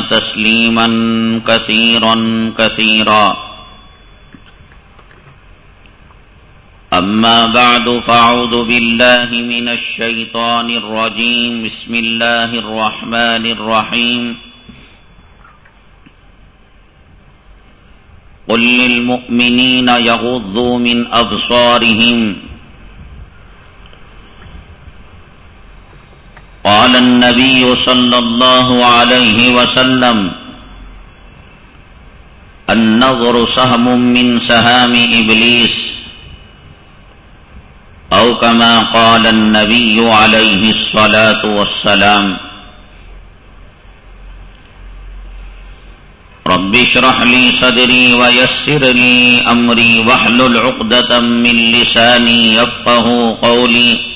تسليما كثيرا كثيرا. أما بعد فأعوذ بالله من الشيطان الرجيم. بسم الله الرحمن الرحيم. قل للمؤمنين يغضوا من أبصارهم قال النبي صلى الله عليه وسلم النظر سهم من سهام إبليس أو كما قال النبي عليه الصلاة والسلام رب اشرح لي صدري ويسر لي أمري واحلل عقدة من لساني يفقه قولي.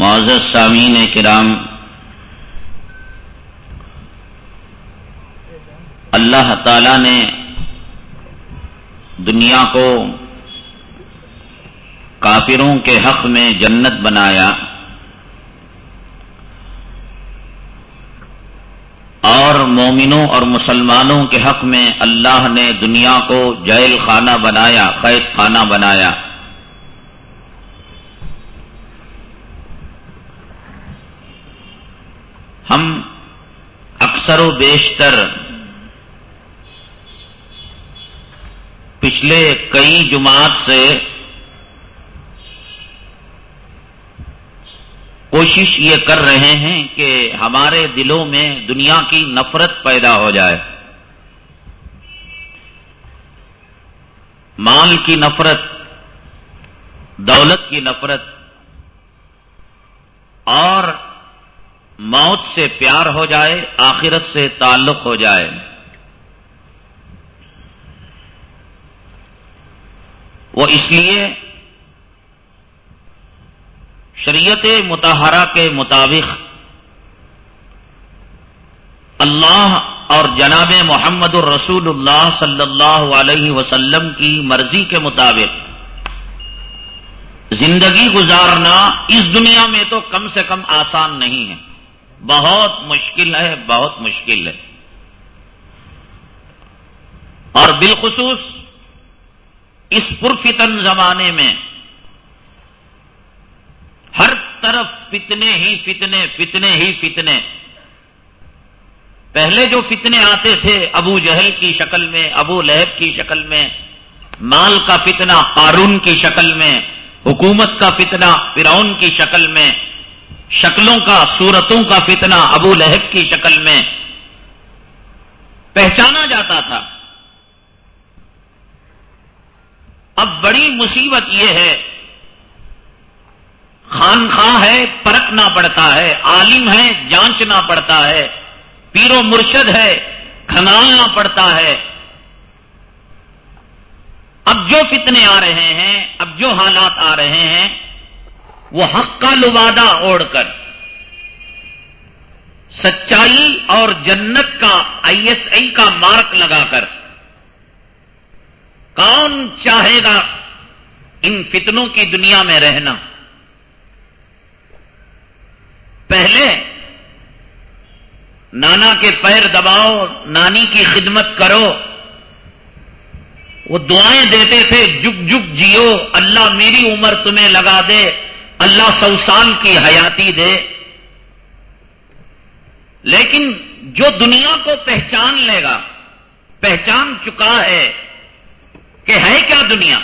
معزز سامعین کرام، اللہ تعالی نے دنیا کو کافروں کے حق میں جنت بنایا اور مومنوں اور مسلمانوں کے حق میں اللہ نے دنیا کو جیل خانہ بنایا، قید خانہ بنایا۔ ہم اکثر و بیشتر پچھلے کئی جماعت سے کوشش یہ کر رہے ہیں کہ ہمارے دلوں میں دنیا کی نفرت پیدا ہو جائے۔ مال کی نفرت، دولت کی نفرت اور موت سے پیار ہو جائے، آخرت سے تعلق ہو جائے۔ وہ اس لیے شریعت متحرہ کے مطابق اللہ اور جناب محمد الرسول اللہ صلی اللہ علیہ وسلم کی مرضی کے مطابق زندگی گزارنا اس دنیا میں تو کم سے کم آسان نہیں ہے۔ بہت مشکل ہے، بہت مشکل ہے۔ اور بالخصوص اس پرفتن زمانے میں ہر طرف فتنے ہی فتنے فتنے ہی فتنے۔ پہلے جو فتنے آتے تھے ابو جہل کی شکل میں، ابو لہب کی شکل میں، مال کا فتنہ قارون کی شکل میں، حکومت کا فتنہ، فرعون کی شکل میں شکلوں کا، صورتوں کا فتنہ ابو لہب کی شکل میں پہچانا جاتا تھا۔ اب بڑی مصیبت یہ ہے خان خاں ہے، پرکھنا پڑتا ہے، عالم ہے، جانچنا پڑتا ہے، پیر و مرشد ہے، کھنالنا پڑتا ہے۔ اب جو فتنے آ رہے ہیں، اب جو حالات آ رہے ہیں وہ حق کا لبادہ اوڑھ کر سچائی اور جنت کا آئی ایس آئی کا مارک لگا کر کون چاہے گا ان فتنوں کی دنیا میں رہنا؟ پہلے نانا کے پیر دباؤ، نانی کی خدمت کرو۔ وہ دعائیں دیتے تھے جگ جگ جیو، اللہ میری عمر تمہیں لگا دے۔ اللہ سو سال کی حیاتی دے۔ لیکن جو دنیا کو پہچان لے گا، پہچان چکا ہے کہ ہے کیا دنیا؟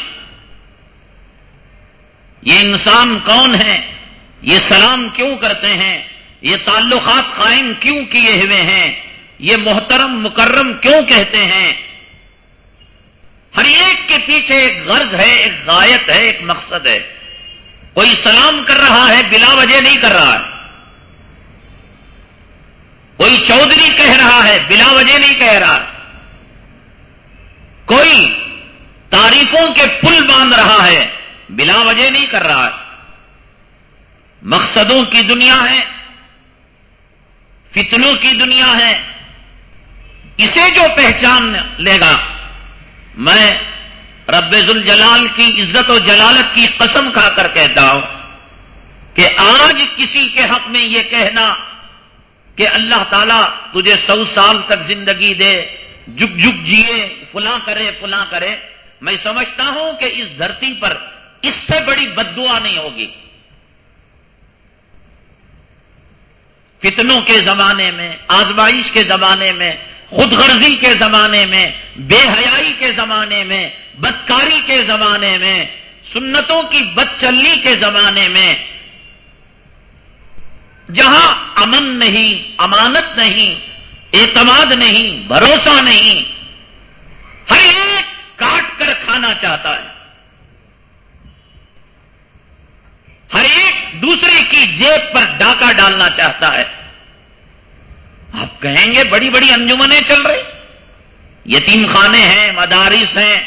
یہ انسان کون ہے یہ سلام کیوں کرتے ہیں؟ یہ تعلقات قائم کیوں کیے ہوئے ہیں؟ یہ محترم، مکرم کیوں کہتے ہیں؟ ہر ایک کے پیچھے ایک غرض ہے، ایک غایت ہے، ایک مقصد ہے۔ کوئی سلام کر رہا ہے، بلا وجہ نہیں کر رہا ہے۔ کوئی چودھری کہہ رہا ہے، بلا وجہ نہیں کہہ رہا۔ کوئی تعریفوں کے پل باندھ رہا ہے، بلا وجہ نہیں کر رہا۔ ہے مقصدوں کی دنیا ہے، فتنوں کی دنیا ہے۔ اسے جو پہچان لے گا، میں رب الجلال کی عزت و جلالت کی قسم کھا کر کہتا ہوں کہ آج کسی کے حق میں یہ کہنا کہ اللہ تعالیٰ تجھے سو سال تک زندگی دے جگ جگ جیے، فلاں کرے فلاں کرے۔ میں سمجھتا ہوں کہ اس دھرتی پر اس سے بڑی بدعا نہیں ہوگی۔ فتنوں کے زمانے میں، آزمائش کے زمانے میں خود غرضی کے زمانے میں، بے حیائی کے زمانے میں، بدکاری کے زمانے میں، سنتوں کی بد چلنی کے زمانے میں، جہاں امن نہیں، امانت نہیں، اعتماد نہیں، بھروسہ نہیں، ہر ایک کاٹ کر کھانا چاہتا ہے۔ ہر ایک دوسرے کی جیب پر ڈاکہ ڈالنا چاہتا ہے۔ آپ کہیں گے بڑی بڑی انجمنیں چل رہی یتیم خانے ہیں، مدارس ہیں،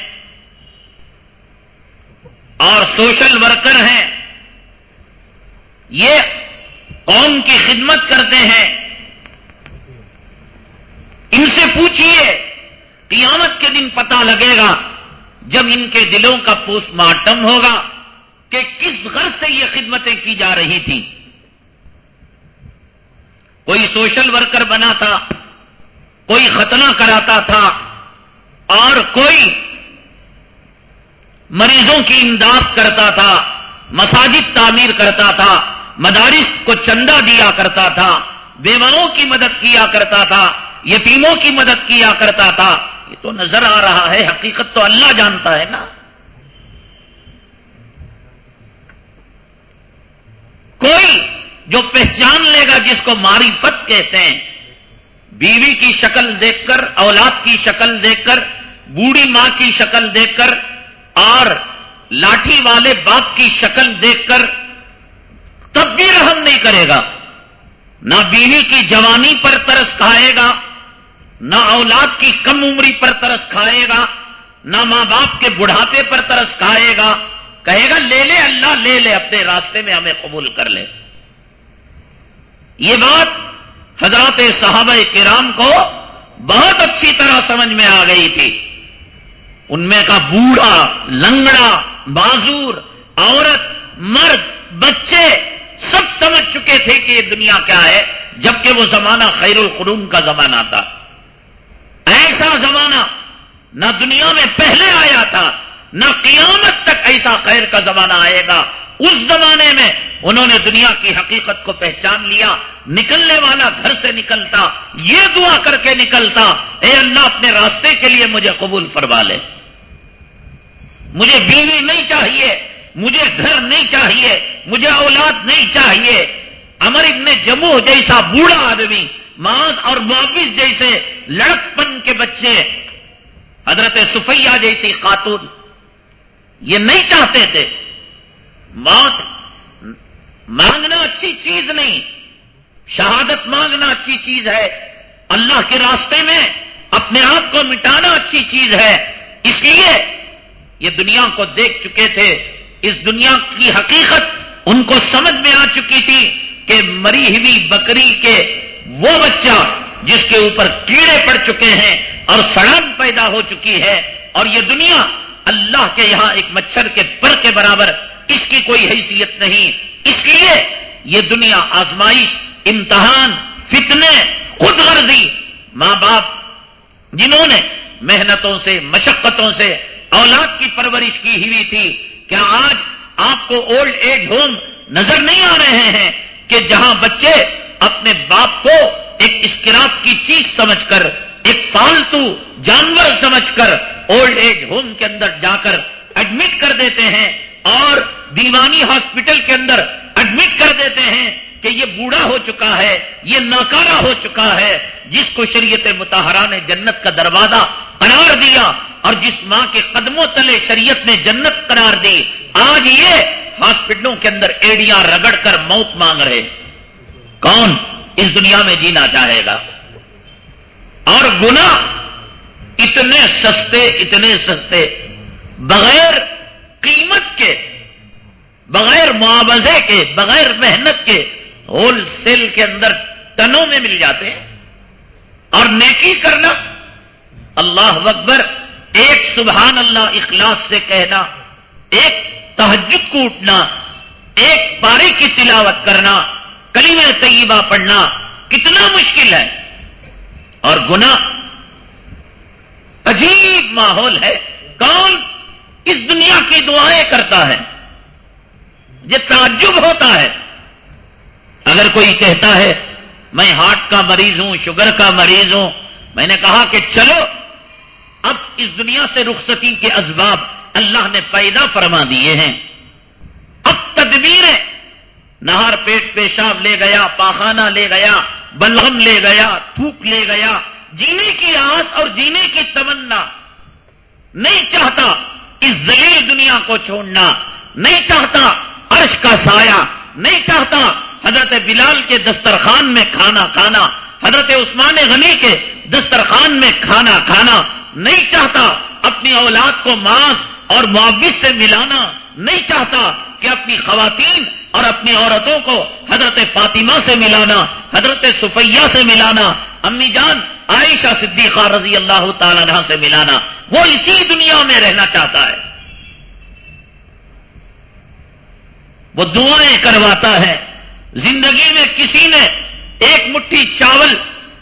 اور سوشل ورکر ہیں۔ یہ قوم کی خدمت کرتے ہیں۔ ان سے پوچھئے، قیامت کے دن پتا لگے گا جب ان کے دلوں کا پوسٹ مارٹم ہوگا کہ کس غرض سے یہ خدمتیں کی جا رہی تھی کوئی سوشل ورکر بنا تھا کوئی ختنہ کراتا تھا، اور کوئی مریضوں کی امداد کرتا تھا، مساجد تعمیر کرتا تھا، مدارس کو چندہ دیا کرتا تھا بیواؤں کی مدد کیا کرتا تھا، یتیموں کی مدد کیا کرتا تھا۔ یہ تو نظر آ رہا ہے، حقیقت تو اللہ جانتا ہے نا۔ کوئی جو پہچان لے گا جس کو معرفت کہتے ہیں، بیوی کی شکل دیکھ کر، اولاد کی شکل دیکھ کر، بوڑھی ماں کی شکل دیکھ کر، اور لاٹھی والے باپ کی شکل دیکھ کر، تب بھی رحم نہیں کرے گا۔ نہ بیوی کی جوانی پر ترس کھائے گا، نہ اولاد کی کم عمری پر ترس کھائے گا، نہ ماں باپ کے بڑھاپے پر ترس کھائے گا۔ کہے گا، لے لے اللہ، لے لے، اپنے راستے میں ہمیں قبول کر لے۔ یہ بات حضرات صحابہ کرام کو بہت اچھی طرح سمجھ میں آ گئی تھی۔ ان میں کا بوڑھا، لنگڑا، بازور، عورت، مرد، بچے سب سمجھ چکے تھے کہ یہ دنیا کیا ہے، جبکہ وہ زمانہ خیر القرون کا زمانہ تھا۔ ایسا زمانہ نہ دنیا میں پہلے آیا تھا، نہ قیامت تک ایسا خیر کا زمانہ آئے گا۔ اس زمانے میں انہوں نے دنیا کی حقیقت کو پہچان لیا، نکلنے والا گھر سے نکلتا، یہ دعا کر کے نکلتا، اے اللہ اپنے راستے کے لیے مجھے قبول فرما لے۔ مجھے بیوی نہیں چاہیے، مجھے گھر نہیں چاہیے، مجھے اولاد نہیں چاہیے۔ امر ابن جمو جیسا بوڑھا آدمی، ماں اور معاوض جیسے لڑکپن کے بچے، حضرت سفیہ جیسی خاتون، یہ نہیں چاہتے تھے۔ موت مانگنا اچھی چیز نہیں۔ شہادت مانگنا اچھی چیز ہے۔ اللہ کے راستے میں اپنے آپ کو مٹانا اچھی چیز ہے۔ اس لیے یہ دنیا کو دیکھ چکے تھے۔ اس دنیا کی حقیقت ان کو سمجھ میں آ چکی تھی کہ مری ہوئی بکری کے وہ بچہ جس کے اوپر کیڑے پڑ چکے ہیں اور سڑان پیدا ہو چکی ہے۔ اور یہ دنیا اللہ کے یہاں ایک مچھر کے پر کے برابر اس کی کوئی حیثیت نہیں۔ اس لیے یہ دنیا آزمائش، امتحان، فتنے خود غرضی ماں باپ، جنہوں نے محنتوں سے، مشقتوں سے اولاد کی پرورش کی ہوئی تھی، کیا آج آپ کو اولڈ ایج ہوم نظر نہیں آ رہے ہیں کہ جہاں بچے اپنے باپ کو ایک اسکراپ کی چیز سمجھ کر، ایک فالتو جانور سمجھ کر اولڈ ایج ہوم کے اندر جا کر ایڈمٹ کر دیتے ہیں؟ اور دیوانی ہاسپٹل کے اندر ایڈمٹ کر دیتے ہیں کہ یہ بوڑھا ہو چکا ہے، یہ ناکارا ہو چکا ہے، جس کو شریعت متحرہ نے جنت کا دروازہ قرار دیا اور جس ماں کے قدموں تلے شریعت نے جنت قرار دی، آج یہ ہاسپٹلوں کے اندر ایڑیاں رگڑ کر موت مانگ رہے۔ کون اس دنیا میں جینا چاہے گا؟ اور گنا اتنے سستے اتنے سستے، بغیر قیمت کے، بغیر معاوضے کے، بغیر محنت کے ہول سیل کے اندر ٹنوں میں مل جاتے ہیں۔ اور نیکی کرنا، اللہ اکبر، ایک سبحان اللہ اخلاص سے کہنا، ایک تحجد کو اٹھنا، ایک پارے کی تلاوت کرنا کلیم طیبہ پڑھنا کتنا مشکل ہے۔ اور گنا عجیب ماحول ہے۔ کون اس دنیا کی دعائیں کرتا ہے، یہ تعجب ہوتا ہے۔ اگر کوئی کہتا ہے، میں ہارٹ کا مریض ہوں، شوگر کا مریض ہوں، میں نے کہا کہ چلو، اب اس دنیا سے رخصتی کے اسباب اللہ نے پیدا فرما دیے ہیں۔ اب تدبیریں نہار پیٹ پیشاب لے گیا، پاخانہ لے گیا بلغم لے گیا، تھوک لے گیا۔ جینے کی آس اور جینے کی تمنا۔ نہیں چاہتا اس زلیل دنیا کو چھوڑنا نہیں چاہتا، عرش کا سایہ نہیں چاہتا۔ حضرت بلال کے دسترخوان میں کھانا کھانا۔ حضرت عثمان غنی کے دسترخوان میں کھانا کھانا۔ نہیں چاہتا اپنی اولاد کو ماس اور معاوض سے ملانا۔ نہیں چاہتا کہ اپنی خواتین اور اپنی عورتوں کو حضرت فاطمہ سے ملانا، حضرت صفیہ سے ملانا۔ امی جان عائشہ صدیقہ رضی اللہ تعالی عنہ سے ملانا، وہ اسی دنیا میں رہنا چاہتا ہے۔ وہ دعائیں کرواتا ہے۔ زندگی میں کسی نے ایک مٹھی چاول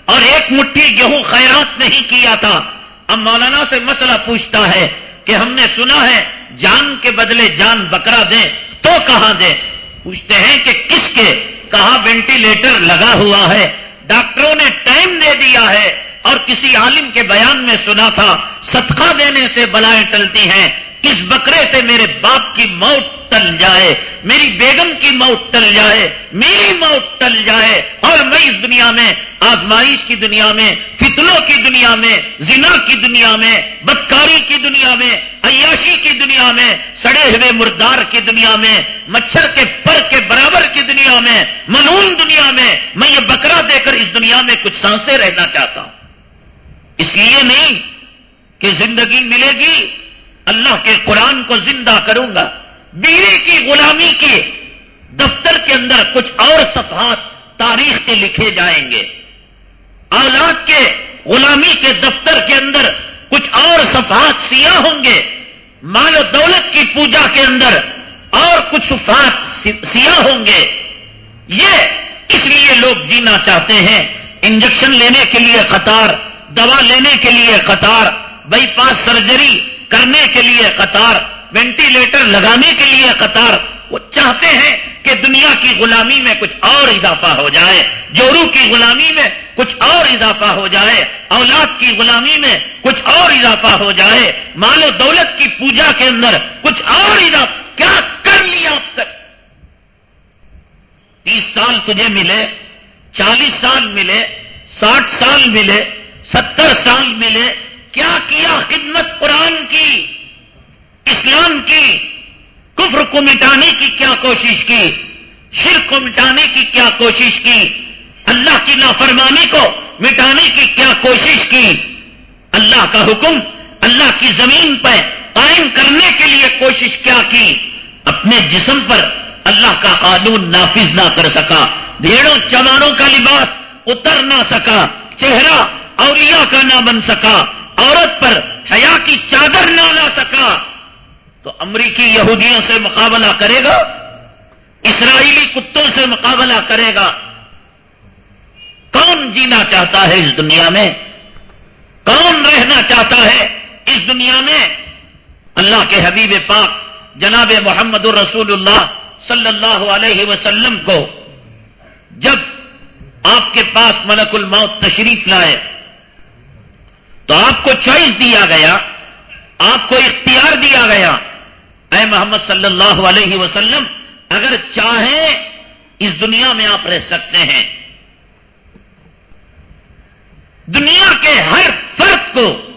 اور ایک مٹھی گیہوں خیرات نہیں کیا تھا۔ اب مولانا سے مسئلہ پوچھتا ہے کہ ہم نے سنا ہے، جان کے بدلے جان بکرا دیں تو کہاں دیں؟ پوچھتے ہیں کہ کس کے؟ کہا وینٹیلیٹر لگا ہوا ہے؟ ڈاکٹروں نے ٹائم دے دیا ہے اور کسی عالم کے بیان میں سنا تھا، صدقہ دینے سے بلائیں ٹلتی ہیں۔ اس بکرے سے میرے باپ کی موت ٹل جائے؟ میری بیگم کی موت ٹل جائے، میری موت ٹل جائے۔ اور میں اس دنیا میں، آزمائش کی دنیا میں، فتنوں کی دنیا میں، زنا کی دنیا میں، بدکاری کی دنیا میں، عیاشی کی دنیا میں، سڑے ہوئے مردار کی دنیا میں، مچھر کے پر کے برابر کی دنیا میں منون دنیا میں میں یہ بکرا دے کر اس دنیا میں کچھ سانسیں رہنا چاہتا ہوں۔ اس لیے نہیں کہ زندگی ملے گی اللہ کے قرآن کو زندہ کروں گا۔ بیوی کی، غلامی کے دفتر کے اندر کچھ اور صفحات تاریخ کے لکھے جائیں گے۔ اولاد کے، غلامی کے دفتر کے اندر کچھ اور صفحات سیاہ ہوں گے۔ مال و دولت کی پوجا کے اندر اور کچھ صفحات سیاہ ہوں گے۔ یہ اس لیے لوگ جینا چاہتے ہیں۔ انجیکشن لینے کے لیے قطار دوا لینے کے لیے قطار بائی پاس سرجری کرنے کے لیے قطار وینٹیلیٹر لگانے کے لیے قطار۔ وہ چاہتے ہیں کہ دنیا کی غلامی میں کچھ اور اضافہ ہو جائے جورو کی غلامی میں کچھ اور اضافہ ہو جائے، اولاد کی غلامی میں کچھ اور اضافہ ہو جائے۔ مال و دولت کی پوجا کے اندر کچھ اور اضافہ۔ کیا کر لیا اب تک تیس سال تجھے ملے، چالیس سال ملے، ساٹھ سال ملے، ستر سال ملے کیا کیا خدمت قرآن کی، اسلام کی، کفر کو مٹانے کی کیا کوشش کی، شرک کو مٹانے کی کیا کوشش کی، اللہ کی نافرمانی کو مٹانے کی کیا کوشش کی۔ اللہ کا حکم، اللہ کی زمین پر قائم کرنے کے لیے کوشش کیا کی۔ اپنے جسم پر اللہ کا قانون نافذ نہ کر سکا، بھیڑوں چمانوں کا لباس اتر نہ سکا، چہرہ اولیاء کا نہ بن سکا۔ عورت پر حیا کی چادر نہ لا سکا تو امریکی یہودیوں سے مقابلہ کرے گا، اسرائیلی کتوں سے مقابلہ کرے گا۔ کون جینا چاہتا ہے اس دنیا میں؟ کون رہنا چاہتا ہے اس دنیا میں؟ اللہ کے حبیب پاک جناب محمد الرسول اللہ صلی اللہ علیہ وسلم کو جب آپ کے پاس ملک الموت تشریف لائے تو آپ کو چوائس دیا گیا، آپ کو اختیار دیا گیا۔ اے محمد صلی اللہ علیہ وسلم، اگر چاہیں اس دنیا میں آپ رہ سکتے ہیں۔ دنیا کے ہر فرد کو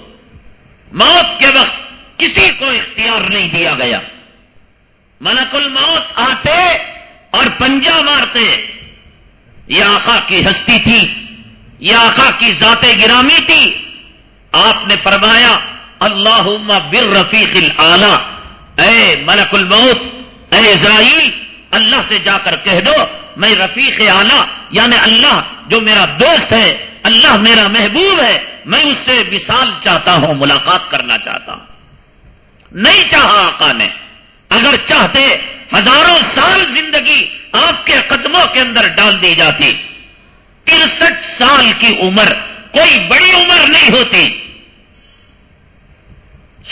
موت کے وقت کسی کو اختیار نہیں دیا گیا۔ ملک الموت آتے اور پنجا مارتے۔ یہ آقا کی ہستی تھی، یہ آقا کی ذات گرامی تھی۔ آپ نے فرمایا اللہ بر رفیق العلی اے ملک الموت، اے اسرائیل، اللہ سے جا کر کہہ دو، میں رفیق اعلی یعنی اللہ جو میرا دوست ہے، اللہ میرا محبوب ہے، میں اس سے وصال چاہتا ہوں، ملاقات کرنا چاہتا ہوں۔ نہیں چاہا آقا نے، اگر چاہتے، ہزاروں سال زندگی آپ کے قدموں کے اندر ڈال دی جاتی۔ ترسٹھ سال کی عمر کوئی بڑی عمر نہیں ہوتی۔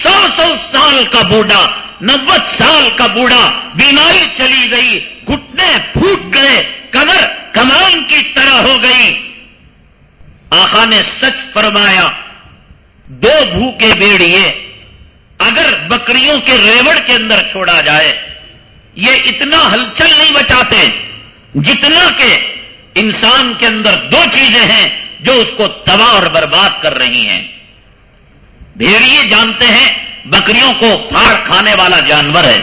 سو سو سال کا بوڑھا، نوے سال کا بوڑھا، بیماری چلی گئی، گھٹنے پھوٹ گئے کمر کمان کی طرح ہو گئی۔ آخا نے سچ فرمایا، دو بھوکے بیڑیے اگر بکریوں کے ریوڑ کے اندر چھوڑا جائے، یہ اتنا ہلچل نہیں بچاتے جتنا کہ انسان کے اندر دو چیزیں ہیں۔ جو اس کو تباہ اور برباد کر رہی ہیں۔ بھیڑیے جانتے ہیں بکریوں کو پھاڑ کھانے والا جانور ہے۔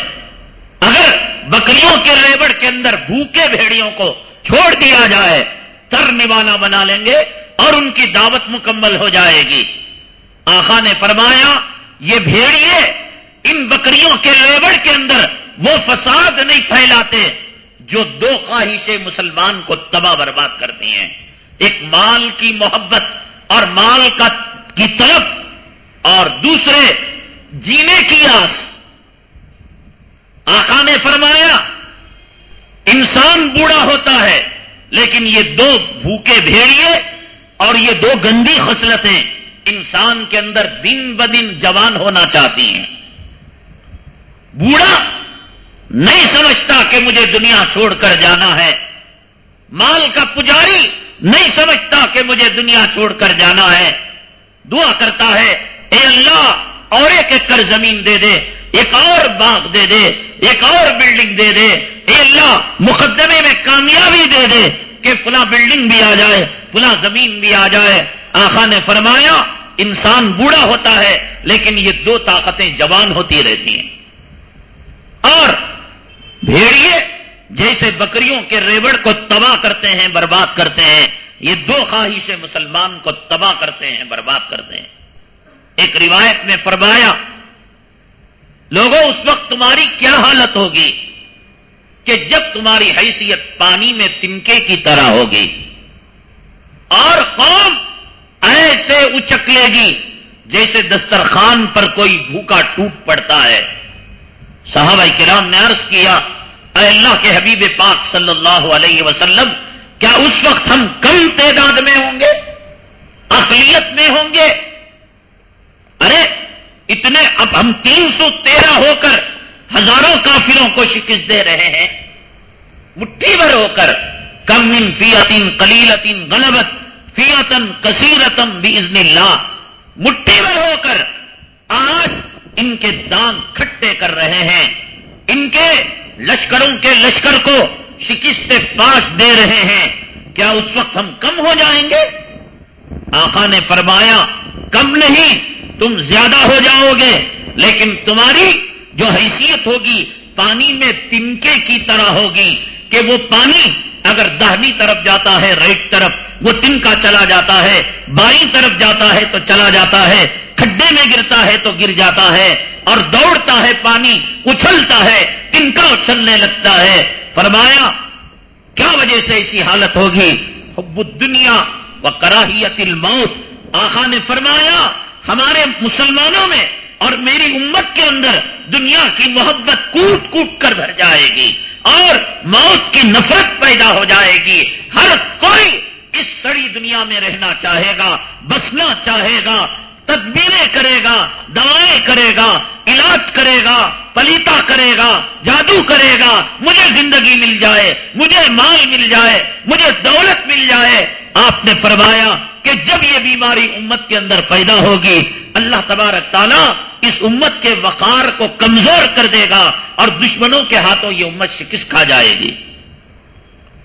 اگر بکریوں کے ریوڑ کے اندر بھوکے بھیڑیوں کو چھوڑ دیا جائے، تر نوانا بنا لیں گے اور ان کی دعوت مکمل ہو جائے گی۔ آخا نے فرمایا، یہ بھیڑیے ان بکریوں کے ریوڑ کے اندر وہ فساد نہیں پھیلاتے جو دو خواہشیں مسلمان کو تباہ برباد کرتی ہیں۔ ایک مال کی محبت اور مال کا کی طرف اور دوسرے جینے کی آس آقا نے فرمایا، انسان بوڑھا ہوتا ہے، لیکن یہ دو بھوکے بھیڑیے اور یہ دو گندی خصلتیں انسان کے اندر دن بدن جوان ہونا چاہتی ہیں۔ بوڑھا نہیں سمجھتا کہ مجھے دنیا چھوڑ کر جانا ہے۔ مال کا پجاری نہیں سمجھتا کہ مجھے دنیا چھوڑ کر جانا ہے۔ دعا کرتا ہے، اے اللہ، اور ایک ایکڑ زمین دے دے، ایک اور باغ دے دے، ایک اور بلڈنگ دے دے۔ اے اللہ، مقدمے میں کامیابی دے دے کہ فلاں بلڈنگ بھی آ جائے، فلاں زمین بھی آ جائے۔ آخا نے فرمایا، انسان بوڑھا ہوتا ہے، لیکن یہ دو طاقتیں جوان ہوتی رہتی ہیں۔ اور بھیڑیے جیسے بکریوں کے ریوڑ کو تباہ کرتے ہیں، برباد کرتے ہیں، یہ دو خواہشیں مسلمان کو تباہ کرتے ہیں، برباد کرتے ہیں۔ ایک روایت میں فرمایا، لوگوں، اس وقت تمہاری کیا حالت ہوگی کہ جب تمہاری حیثیت پانی میں تنکے کی طرح ہوگی اور قوم ایسے اچک لے گی جیسے دسترخوان پر کوئی بھوکا ٹوٹ پڑتا ہے۔ صحابہ کرام نے عرض کیا اے اللہ کے حبیب پاک صلی اللہ علیہ وسلم، کیا اس وقت ہم کم تعداد میں ہوں گے؟ اقلیت میں ہوں گے؟ ارے، اتنے، اب ہم تین سو تیرہ ہو کر ہزاروں کافروں کو شکست دے رہے ہیں۔ مٹھی بھر ہو کر، کم ان فیاتین کلیلتین غلبت فیاتن کثیرتم بھی اللہ۔ مٹھی بھر ہو کر آج ان کے دان کھٹے کر رہے ہیں۔ ان کے لشکروں کے لشکر کو شکست پاس دے رہے ہیں۔ کیا اس وقت ہم کم ہو جائیں گے؟ آقا نے فرمایا، کم نہیں، تم زیادہ ہو جاؤ گے۔ لیکن تمہاری جو حیثیت ہوگی، پانی میں تنکے کی طرح ہوگی کہ وہ پانی اگر دہنی طرف جاتا ہے، رائٹ طرف، وہ تنکا چلا جاتا ہے، بائیں طرف جاتا ہے تو چلا جاتا ہے، کھڈے میں گرتا ہے تو گر جاتا ہے۔ اور دوڑتا ہے پانی، اچھلتا ہے تنکا اچھلنے لگتا ہے؟ فرمایا، کیا وجہ سے ایسی حالت ہوگی؟ حب الدنیا و کراہیت الموت۔ آخا نے فرمایا، ہمارے مسلمانوں میں اور میری امت کے اندر دنیا کی محبت کوٹ کوٹ کر بھر جائے گی اور موت کی نفرت پیدا ہو جائے گی۔ ہر کوئی اس سڑی دنیا میں رہنا چاہے گا، بسنا چاہے گا تدبیریں کرے گا، دوائیں کرے گا، علاج کرے گا پلیتا کرے گا، جادو کرے گا، مجھے زندگی مل جائے، مجھے مال مل جائے، مجھے دولت مل جائے۔ آپ نے فرمایا کہ جب یہ بیماری امت کے اندر پیدا ہوگی، اللہ تبارک تعالیٰ اس امت کے وقار کو کمزور کر دے گا اور دشمنوں کے ہاتھوں یہ امت شکست کھا جائے گی؟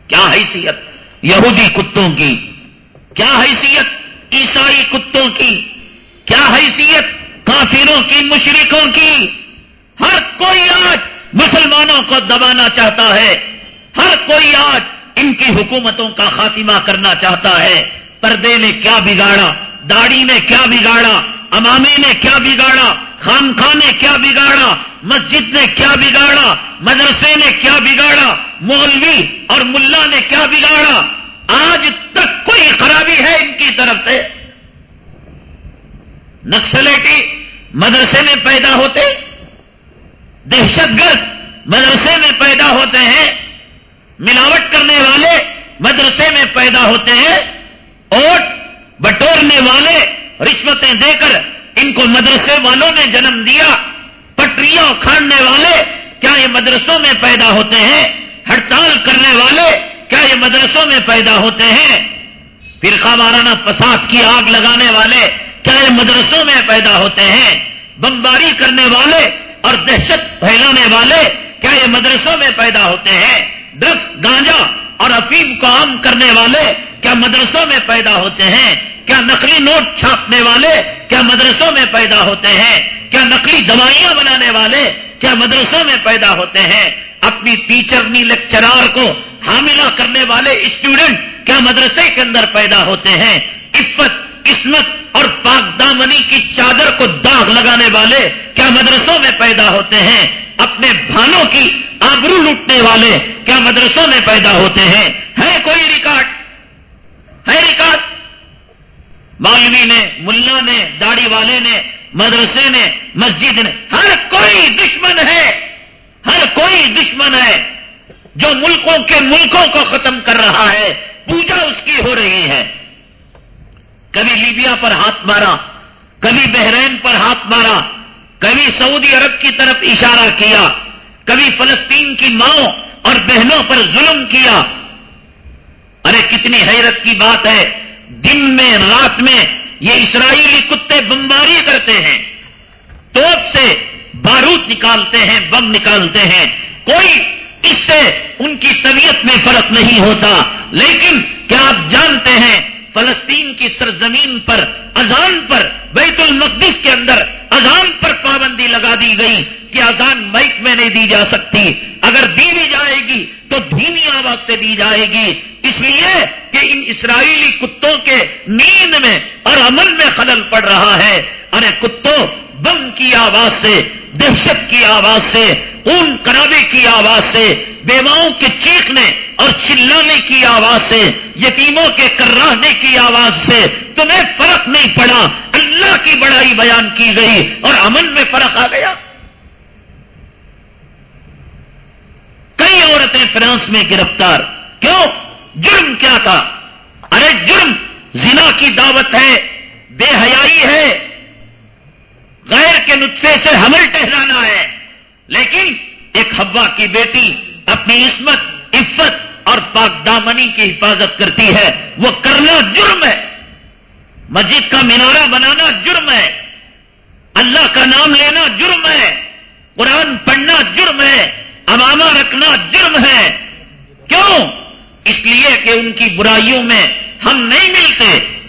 کیا حیثیت؟ یہودی کتوں کی؟ کیا حیثیت؟ عیسائی کتوں کی؟ کیا حیثیت کافروں کی مشرقوں کی؟ ہر کوئی آج مسلمانوں کو دبانا چاہتا ہے۔ ہر کوئی آج ان کی حکومتوں کا خاتمہ کرنا چاہتا ہے۔ پردے نے کیا بگاڑا؟ داڑھی نے کیا بگاڑا؟ امامے نے کیا بگاڑا؟ خان خان نے کیا بگاڑا؟ مسجد نے کیا بگاڑا؟ مدرسے نے کیا بگاڑا؟ مولوی اور ملا نے کیا بگاڑا؟ آج تک کوئی خرابی ہے ان کی طرف سے؟ نکسلیٹی مدرسے میں پیدا ہوتے دہشت گرد مدرسے میں پیدا ہوتے ہیں ملاوٹ کرنے والے مدرسے میں پیدا ہوتے ہیں اوٹ بٹورنے والے رشوتیں دے کر ان کو مدرسے والوں نے جنم دیا پٹریاں اکھاڑنے والے کیا یہ مدرسوں میں پیدا ہوتے ہیں ہڑتال کرنے والے کیا یہ مدرسوں میں پیدا ہوتے ہیں پھر وارانہ فساد کی آگ لگانے والے کیا یہ مدرسوں میں پیدا ہوتے ہیں، بمباری کرنے والے اور دہشت پھیلانے والے، کیا یہ مدرسوں میں پیدا ہوتے ہیں؟ ڈرگس گانجا اور افیم کو عام کرنے والے کیا مدرسوں میں پیدا ہوتے ہیں؟ کیا نقلی نوٹ چھاپنے والے کیا مدرسوں میں پیدا ہوتے ہیں؟ کیا نقلی دوائیاں بنانے والے کیا مدرسوں میں پیدا ہوتے ہیں؟ اپنی ٹیچرنی لیکچرار کو حاملہ کرنے والے اسٹوڈنٹ کیا مدرسے کے اندر پیدا ہوتے ہیں؟ عفت عصمت اور پاک دامنی کی چادر کو داغ لگانے والے کیا مدرسوں میں پیدا ہوتے ہیں؟ اپنے بھانوں کی آبرو لوٹنے والے کیا مدرسوں میں پیدا ہوتے ہیں؟ ہے کوئی ریکارڈ؟ ہے ریکارڈ؟ مولوی نے، ملا نے، داڑھی والے نے، مدرسے نے، مسجد نے، ہر کوئی دشمن ہے، ہر کوئی دشمن ہے جو ملکوں کے ملکوں کو ختم کر رہا ہے، پوجا اس کی ہو رہی ہے۔ کبھی لیبیا پر ہاتھ مارا، کبھی بحرین پر ہاتھ مارا، کبھی سعودی عرب کی طرف اشارہ کیا، کبھی فلسطین کی ماؤں اور بہنوں پر ظلم کیا۔ ارے کتنی حیرت کی بات ہے، دن میں، رات میں یہ اسرائیلی کتے بمباری کرتے ہیں۔ توپ سے بارود نکالتے ہیں، بم نکالتے ہیں۔ کوئی اس سے ان کی طبیعت میں فرق نہیں ہوتا۔ لیکن کیا آپ جانتے ہیں فلسطین کی سرزمین پر، اذان پر، بیت المقدس کے اندر اذان پر پابندی لگا دی گئی کہ اذان مائک میں نہیں دی جا سکتی۔ اگر دی بھی جائے گی تو دھیمی آواز سے دی جائے گی۔ اس لیے کہ ان اسرائیلی کتوں کے نیند میں اور عمل میں خلل پڑ رہا ہے۔ ارے کتوں، بم کی آواز سے، دہشت کی آواز سے، خون کرابے کی آواز سے بیواؤں کے چیخنے اور چلانے کی آواز سے، یتیموں کے کراہنے کی آواز سے تمہیں فرق نہیں پڑا۔ اللہ کی بڑائی بیان کی گئی اور امن میں فرق آ گیا۔ کئی عورتیں فرانس میں گرفتار۔ کیوں؟ جرم کیا تھا؟ ارے جرم، زنا کی دعوت ہے، بے حیائی ہے۔ غیر کے نطفے سے حمل ٹہرانا ہے۔ لیکن ایک ہوا کی بیٹی اپنی عصمت، عفت اور پاک دامنی کی حفاظت کرتی ہے۔ وہ کرنا جرم ہے۔ مسجد کا مینارہ بنانا جرم ہے۔ اللہ کا نام لینا جرم ہے۔ قرآن پڑھنا جرم ہے۔ امامہ رکھنا جرم ہے۔ کیوں؟ اس لیے کہ ان کی برائیوں میں ہم نہیں ملتے۔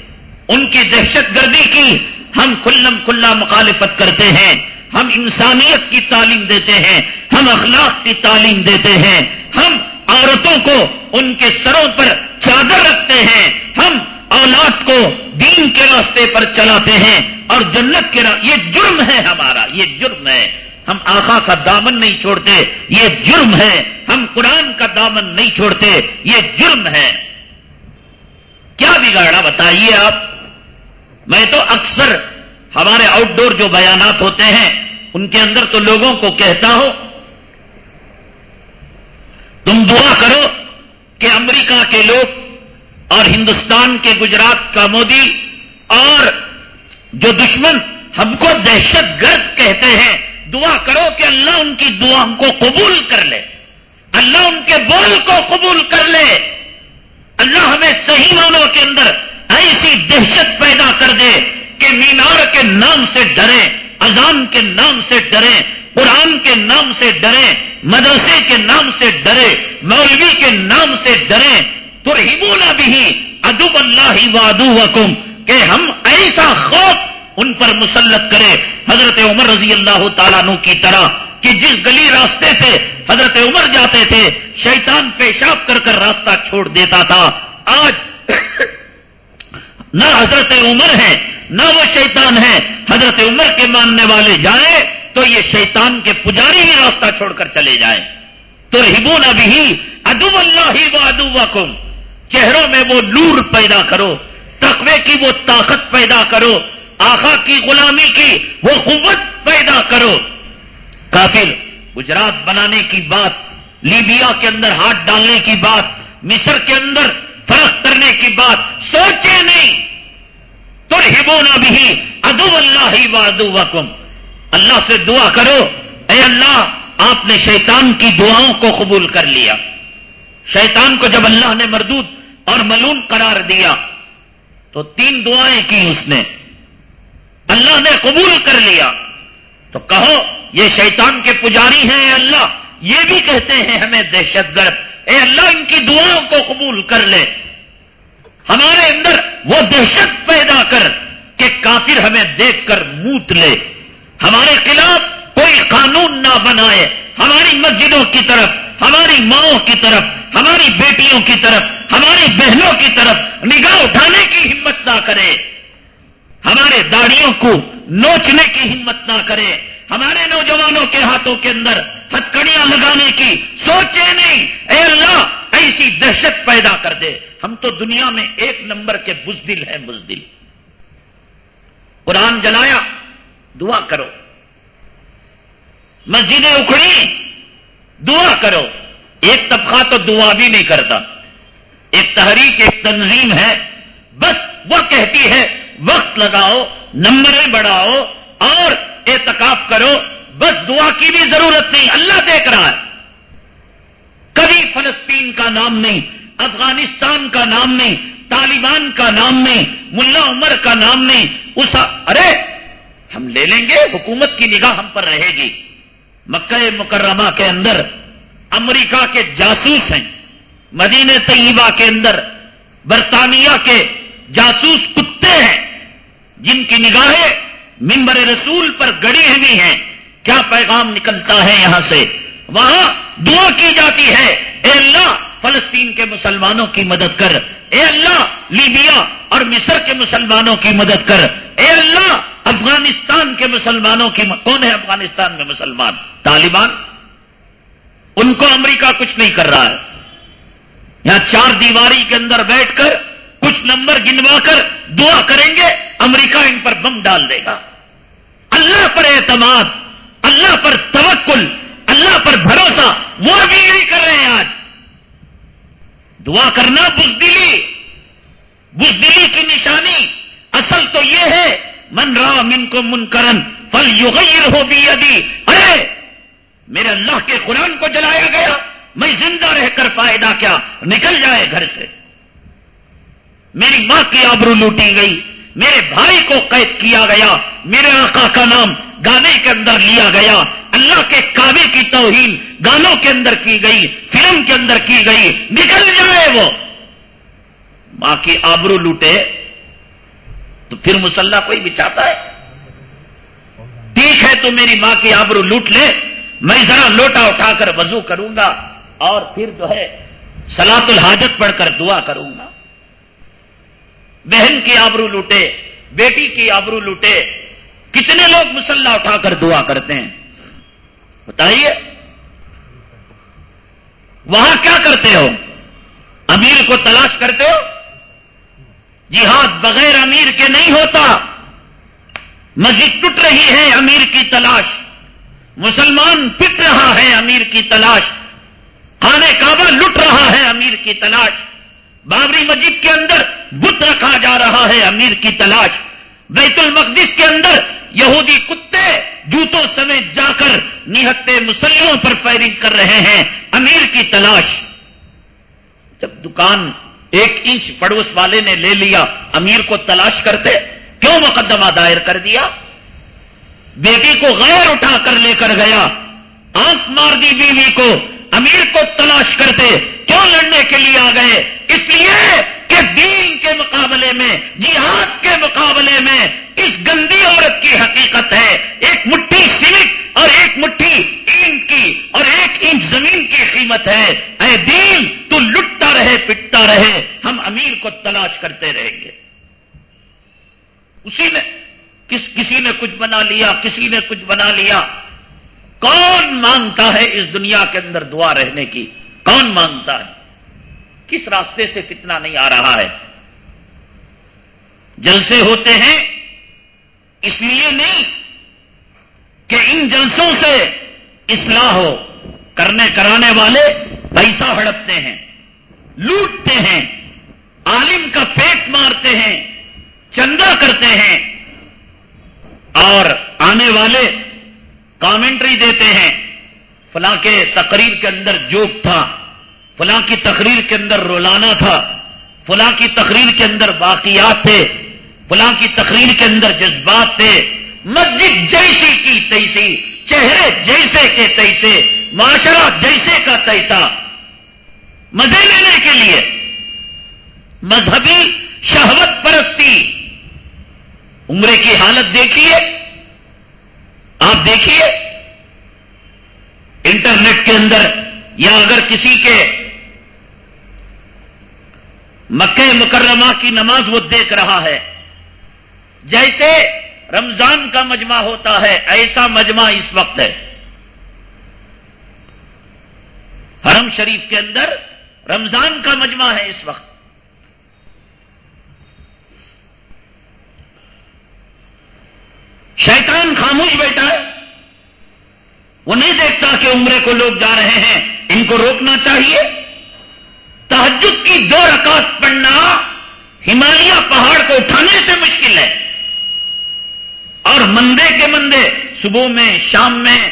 ان کی دہشت گردی کی ہم کلم کھلا مخالفت کرتے ہیں۔ ہم انسانیت کی تعلیم دیتے ہیں، ہم اخلاق کی تعلیم دیتے ہیں، ہم عورتوں کو ان کے سروں پر چادر رکھتے ہیں، ہم اولاد کو دین کے راستے پر چلاتے ہیں اور جنت کے یہ جرم ہے ہمارا، یہ جرم ہے۔ ہم آخا کا دامن نہیں چھوڑتے، یہ جرم ہے۔ ہم قرآن کا دامن نہیں چھوڑتے، یہ جرم ہے۔ کیا بگاڑا بتائیے آپ؟ میں تو اکثر ہمارے آؤٹ ڈور جو بیانات ہوتے ہیں، ان کے اندر تو لوگوں کو کہتا ہو تم دعا کرو کہ امریکہ کے لوگ اور ہندوستان کے گجرات کا مودی اور جو دشمن ہم کو دہشت گرد کہتے ہیں، دعا کرو کہ اللہ ان کی دعا ہم کو قبول کر لے۔ اللہ ان کے بول کو قبول کر لے۔ اللہ ہمیں صحیح معنوں کے اندر ایسی دہشت پیدا کر دے کہ مینار کے نام سے ڈریں، اذان کے نام سے ڈریں، قرآن کے نام سے ڈریں، مدرسے کے نام سے ڈرے مولوی کے نام سے ڈریں تو ہی بولا بھی ادب اللہ وادو وکم کہ ہم ایسا خوف ان پر مسلط کرے حضرت عمر رضی اللہ تعالیٰ نو کی طرح، کہ جس گلی راستے سے حضرت عمر جاتے تھے، شیطان پیشاب کر کر راستہ چھوڑ دیتا تھا۔ آج نہ حضرت عمر ہے نہ وہ شیطان ہے حضرت عمر کے ماننے والے جائیں تو یہ شیطان کے پجاری ہی راستہ چھوڑ کر چلے جائیں۔ تو ہبو نہ بھی ادو اللہ ہی وہ ادو چہروں میں وہ نور پیدا کرو، تقوی کی وہ طاقت پیدا کرو آخا کی غلامی کی وہ قوت پیدا کرو۔ کافر، گجرات بنانے کی بات، لیبیا کے اندر ہاتھ ڈالنے کی بات، مصر کے اندر فرق کرنے کی بات سوچے نہیں۔ تو ہبونا بھی ادو اللہ ہی وادو وکم اللہ سے دعا کرو، اے اللہ، آپ نے شیطان کی دعاؤں کو قبول کر لیا۔ شیطان کو جب اللہ نے مردود اور ملون قرار دیا، تو تین دعائیں کی اس نے۔ اللہ نے قبول کر لیا۔ تو کہو، یہ شیطان کے پجاری ہیں اے اللہ۔ یہ بھی کہتے ہیں، ہمیں دہشت گرد۔ اے اللہ، ان کی دعاؤں کو قبول کر لے۔ ہمارے اندر وہ دہشت پیدا کر کہ کافر ہمیں دیکھ کر موت لے۔ ہمارے خلاف کوئی قانون نہ بنائے۔ ہماری مسجدوں کی طرف، ہماری ماؤں کی طرف، ہماری بیٹیوں کی طرف، ہماری بہنوں کی طرف نگاہ اٹھانے کی ہمت نہ کرے۔ ہمارے داڑیوں کو نوچنے کی ہمت نہ کرے۔ ہمارے نوجوانوں کے ہاتھوں کے اندر ہتکڑیاں لگانے کی سوچے نہیں۔ اے اللہ، ایسی دہشت پیدا کر دے۔ ہم تو دنیا میں ایک نمبر کے بزدل ہیں، بزدل۔ قرآن جلایا، دعا کرو۔ مسجدیں اکھڑی، دعا کرو۔ ایک طبقہ تو دعا بھی نہیں کرتا۔ ایک تحریک، ایک تنظیم ہے۔ بس وہ کہتی ہے، وقت لگاؤ، نمبریں بڑھاؤ اور اعتکاف کرو۔ بس دعا کی بھی ضرورت نہیں، اللہ دیکھ رہا ہے۔ کبھی فلسطین کا نام نہیں، افغانستان کا نام نہیں، طالبان کا نام نہیں، ملا عمر کا نام نہیں، اس ارے، ہم لے لیں گے، حکومت کی نگاہ ہم پر رہے گی۔ مکہ مکرمہ کے اندر امریکہ کے جاسوس ہیں، مدینہ طیبہ کے اندر برطانیہ کے جاسوس کتے ہیں، جن کی نگاہیں ممبر رسول پر گڑی ہوئی ہیں۔ کیا پیغام نکلتا ہے یہاں سے؟ وہاں دعا کی جاتی ہے، اے اللہ، فلسطین کے مسلمانوں کی مدد کر۔ اے اللہ، لیبیا اور مصر کے مسلمانوں کی مدد کر۔ اے اللہ، افغانستان کے مسلمانوں کی کون ہے افغانستان میں مسلمان؟ طالبان؟ ان کو امریکہ کچھ نہیں کر رہا ہے۔ یہاں چار دیواری کے اندر بیٹھ کر کچھ نمبر گنوا کر دعا کریں گے، امریکہ ان پر بم ڈال دے گا۔ اللہ پر اعتماد۔ اللہ پر توکل، اللہ پر بھروسہ، وہ بھی نہیں کر رہے ہیں آج۔ دعا کرنا بزدلی بزدلی کی نشانی۔ اصل تو یہ ہے، من را من کو من کرن فل یغیر ہو بھی ادی ارے، میرے اللہ کے قرآن کو جلایا گیا، میں زندہ رہ کر فائدہ کیا؟ نکل جائے گھر سے۔ میری ماں کی آبرو لوٹی گئی۔ میرے بھائی کو قید کیا گیا، میرے آقا کا نام گانے کے اندر لیا گیا۔ اللہ کے کعبے کی توہین گانوں کے اندر کی گئی، فلم کے اندر کی گئی۔ نکل جائے وہ۔ ماں کی آبرو لوٹے۔ تو پھر مسلح کوئی بچاتا ہے؟ ٹھیک ہے تو میری ماں کی آبرو لوٹ لے۔ میں ذرا لوٹا اٹھا کر وضو کروں گا اور پھر جو ہے سلاط الحاجت پڑھ کر دعا کروں گا۔ بہن کی آبرو لوٹے، بیٹی کی آبرو لوٹے۔ کتنے لوگ مسلح اٹھا کر دعا کرتے ہیں؟ بتائیے۔ وہاں کیا کرتے ہو؟ امیر کو تلاش کرتے ہو؟ جہاد بغیر امیر کے نہیں ہوتا۔ مسجد ٹوٹ رہی ہے امیر کی تلاش۔ مسلمان پٹ رہا ہے امیر کی تلاش۔ خانے کعبہ لٹ رہا ہے امیر کی تلاش۔ بابری مسجد کے اندر بت رکھا جا رہا ہے امیر کی تلاش۔ بیت المقدس کے اندر یہودی کتے جوتوں سمیت جا کر نہتے مسلموں پر فائرنگ کر رہے ہیں۔ امیر کی تلاش۔ جب دکان ایک انچ پڑوس والے نے لے لیا، امیر کو تلاش کرتے، کیوں مقدمہ دائر کر دیا؟ بیٹی کو غیر اٹھا کر لے کر گیا۔ آنکھ مار دی بیوی کو۔ امیر کو تلاش کرتے کیوں لڑنے کے لیے آ گئے؟ اس لیے کہ دین کے مقابلے میں، جہاد کے مقابلے میں اس گندی عورت کی حقیقت ہے۔ ایک مٹھی سمٹ اور ایک مٹھی اینٹ کی اور ایک انچ زمین کی قیمت ہے۔ اے دین، تو لٹتا رہے، پٹتا رہے۔ ہم امیر کو تلاش کرتے رہیں گے۔ اسی نے کس کسی نے کچھ بنا لیا، کسی نے کچھ بنا لیا۔ کون مانگتا ہے اس دنیا کے اندر دعا رہنے کی؟ کون مانگتا ہے؟ کس راستے سے کتنا نہیں آ رہا ہے؟ جلسے ہوتے ہیں، اس لیے نہیں کہ ان جلسوں سے اصلاح ہو۔ کرنے کرانے والے پیسہ ہڑپتے ہیں، لوٹتے ہیں، عالم کا پیٹ مارتے ہیں، چندہ کرتے ہیں اور آنے والے کامنٹری دیتے ہیں، فلاں کے تقریر کے اندر جوک تھا، فلاں کی تقریر کے اندر رولانا تھا، فلاں کی تقریر کے اندر واقعات تھے، فلاں کی تقریر کے اندر جذبات تھے۔ مسجد جیسی کی تیسی، چہرے جیسے کے تیسے، معاشرہ جیسے کا تیسا۔ مزے لینے کے لیے مذہبی شہوت پرستی۔ عمرے کی حالت دیکھیے۔ آپ دیکھیے، انٹرنیٹ کے اندر یا اگر کسی کے مکہ مکرمہ کی نماز وہ دیکھ رہا ہے، جیسے رمضان کا مجمع ہوتا ہے، ایسا مجمع اس وقت ہے۔ حرم شریف کے اندر رمضان کا مجمع ہے اس وقت۔ شیطان خاموش بیٹھا ہے۔ وہ نہیں دیکھتا کہ عمرے کو لوگ جا رہے ہیں۔ ان کو روکنا چاہیے۔ تحجد کی دو رکعت پڑھنا ہمالیہ پہاڑ کو اٹھانے سے مشکل ہے۔ اور مندے کے مندے، صبح میں، شام میں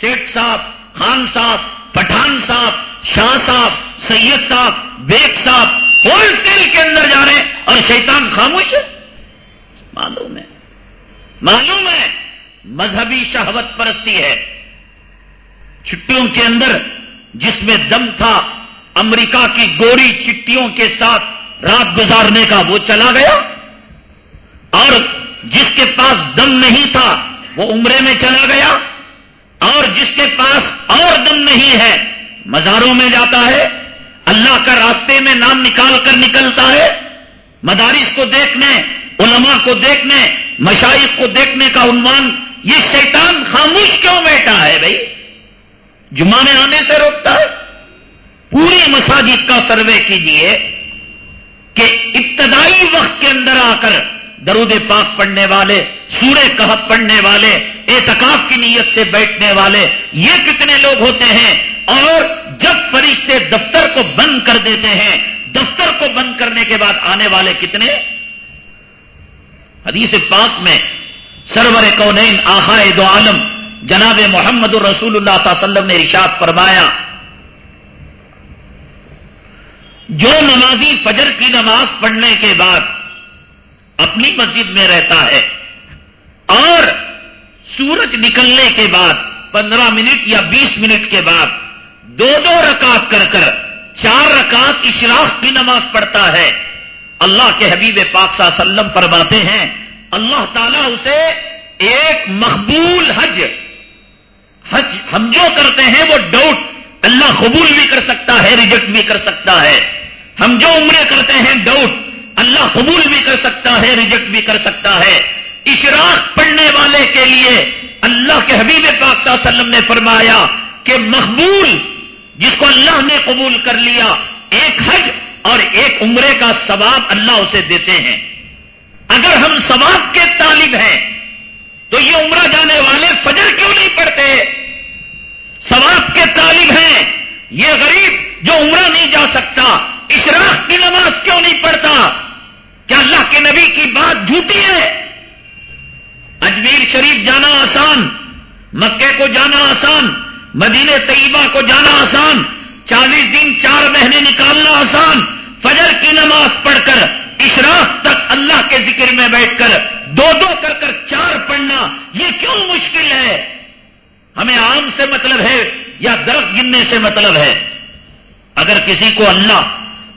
سیٹ صاحب، خان صاحب، پٹھان صاحب، شاہ صاحب، سید صاحب، بیگ صاحب، ہول سیل کے اندر جا رہے ہیں اور شیطان خاموش ہے۔ معلوم ہے۔ معلوم ہے، مذہبی شہوت پرستی ہے۔ چھٹیوں کے اندر جس میں دم تھا، امریکہ کی گوری چٹیوں کے ساتھ رات گزارنے کا وہ چلا گیا۔ اور جس کے پاس دم نہیں تھا، وہ عمرے میں چلا گیا۔ اور جس کے پاس اور دم نہیں ہے، مزاروں میں جاتا ہے۔ اللہ کا راستے میں نام نکال کر نکلتا ہے۔ مدارس کو دیکھنے، علماء کو دیکھنے مشائق کو دیکھنے کا عنوان، یہ شیطان خاموش کیوں بیٹھا ہے بھائی؟ جمعہ میں آنے سے روکتا ہے؟ پوری مساجد کا سروے کیجیے کہ ابتدائی وقت کے اندر آ کر درود پاک پڑھنے والے، سورہ کہت پڑھنے والے، اعتکاف کی نیت سے بیٹھنے والے، یہ کتنے لوگ ہوتے ہیں؟ اور جب فرشتے دفتر کو بند کر دیتے ہیں، دفتر کو بند کرنے کے بعد آنے والے کتنے؟ حدیث پاک میں سرور کونین آخائے دو عالم جناب محمد الرسول اللہ صلی اللہ علیہ وسلم نے رشاد فرمایا، جو نمازی فجر کی نماز پڑھنے کے بعد اپنی مسجد میں رہتا ہے اور سورج نکلنے کے بعد، پندرہ منٹ یا بیس منٹ کے بعد دو دو رکعت کر کر چار رکعت اشراق کی نماز پڑھتا ہے اللہ کے حبیب پاک صلی اللہ علیہ وسلم فرماتے ہیں، اللہ تعالیٰ اسے ایک مقبول حج حج ہم جو کرتے ہیں وہ ڈاؤٹ اللہ قبول بھی کر سکتا ہے ریجیکٹ بھی کر سکتا ہے۔ ہم جو عمرے کرتے ہیں ڈاؤٹ اللہ قبول بھی کر سکتا ہے ریجیکٹ بھی کر سکتا ہے۔ اشراق پڑھنے والے کے لیے اللہ کے حبیب پاک صلی اللہ علیہ وسلم نے فرمایا کہ مقبول، جس کو اللہ نے قبول کر لیا، ایک حج اور ایک عمرے کا ثواب اللہ اسے دیتے ہیں۔ اگر ہم ثواب کے طالب ہیں، تو یہ عمرہ جانے والے فجر کیوں نہیں پڑتے ثواب کے طالب ہیں۔ یہ غریب جو عمرہ نہیں جا سکتا، اشراق کی نماز کیوں نہیں پڑھتا؟ کیا اللہ کے نبی کی بات جھوٹی ہے؟ اجمیر شریف جانا آسان، مکے کو جانا آسان، مدینہ طیبہ کو جانا آسان چالیس دن چار مہینے نکالنا آسان۔ فجر کی نماز پڑھ کر اشراق تک اللہ کے ذکر میں بیٹھ کر دو دو کر کر چار پڑھنا، یہ کیوں مشکل ہے؟ ہمیں آم سے مطلب ہے یا درخت گننے سے مطلب ہے؟ اگر کسی کو اللہ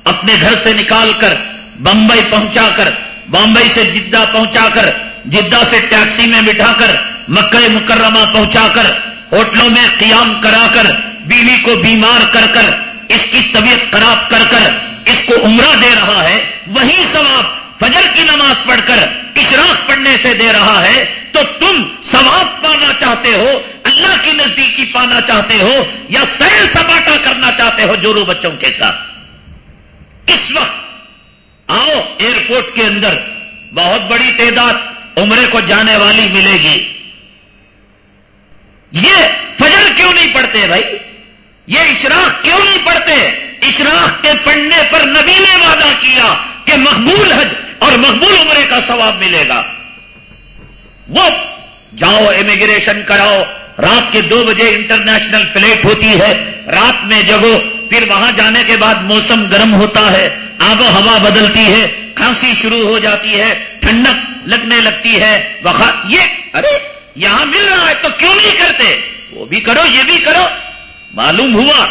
اپنے گھر سے نکال کر بمبئی پہنچا کر، بمبئی سے جدہ پہنچا کر، جدہ سے ٹیکسی میں بٹھا کر، مکہ مکرمہ پہنچا کر، ہوٹلوں میں قیام کرا کر بیوی کو بیمار کر کر، اس کی طبیعت خراب کر کر، اس کو عمرہ دے رہا ہے، وہی ثواب فجر کی نماز پڑھ کر اشراق پڑھنے سے دے رہا ہے، تو تم ثواب پانا چاہتے ہو، اللہ کی نزدیکی پانا چاہتے ہو، یا سیر سپاٹا کرنا چاہتے ہو جورو بچوں کے ساتھ؟ اس وقت؟ آؤ ایئرپورٹ کے اندر، بہت بڑی تعداد عمرے کو جانے والی ملے گی۔ یہ فجر کیوں نہیں پڑھتے بھائی؟ یہ اشراق کیوں نہیں پڑھتے؟ اشراق کے پڑھنے پر نبی نے وعدہ کیا کہ مقبول حج اور مقبول عمرے کا ثواب ملے گا۔ وہ جاؤ امیگریشن کراؤ، رات کے دو بجے انٹرنیشنل فلائٹ ہوتی ہے۔ رات میں جگو، پھر وہاں جانے کے بعد موسم گرم ہوتا ہے، آب و ہوا بدلتی ہے، کھانسی شروع ہو جاتی ہے، ٹھنڈک لگنے لگتی ہے۔ وقت یہ، ارے، یہاں مل رہا ہے تو کیوں نہیں کرتے؟ وہ بھی کرو، یہ بھی کرو۔ معلوم ہوا،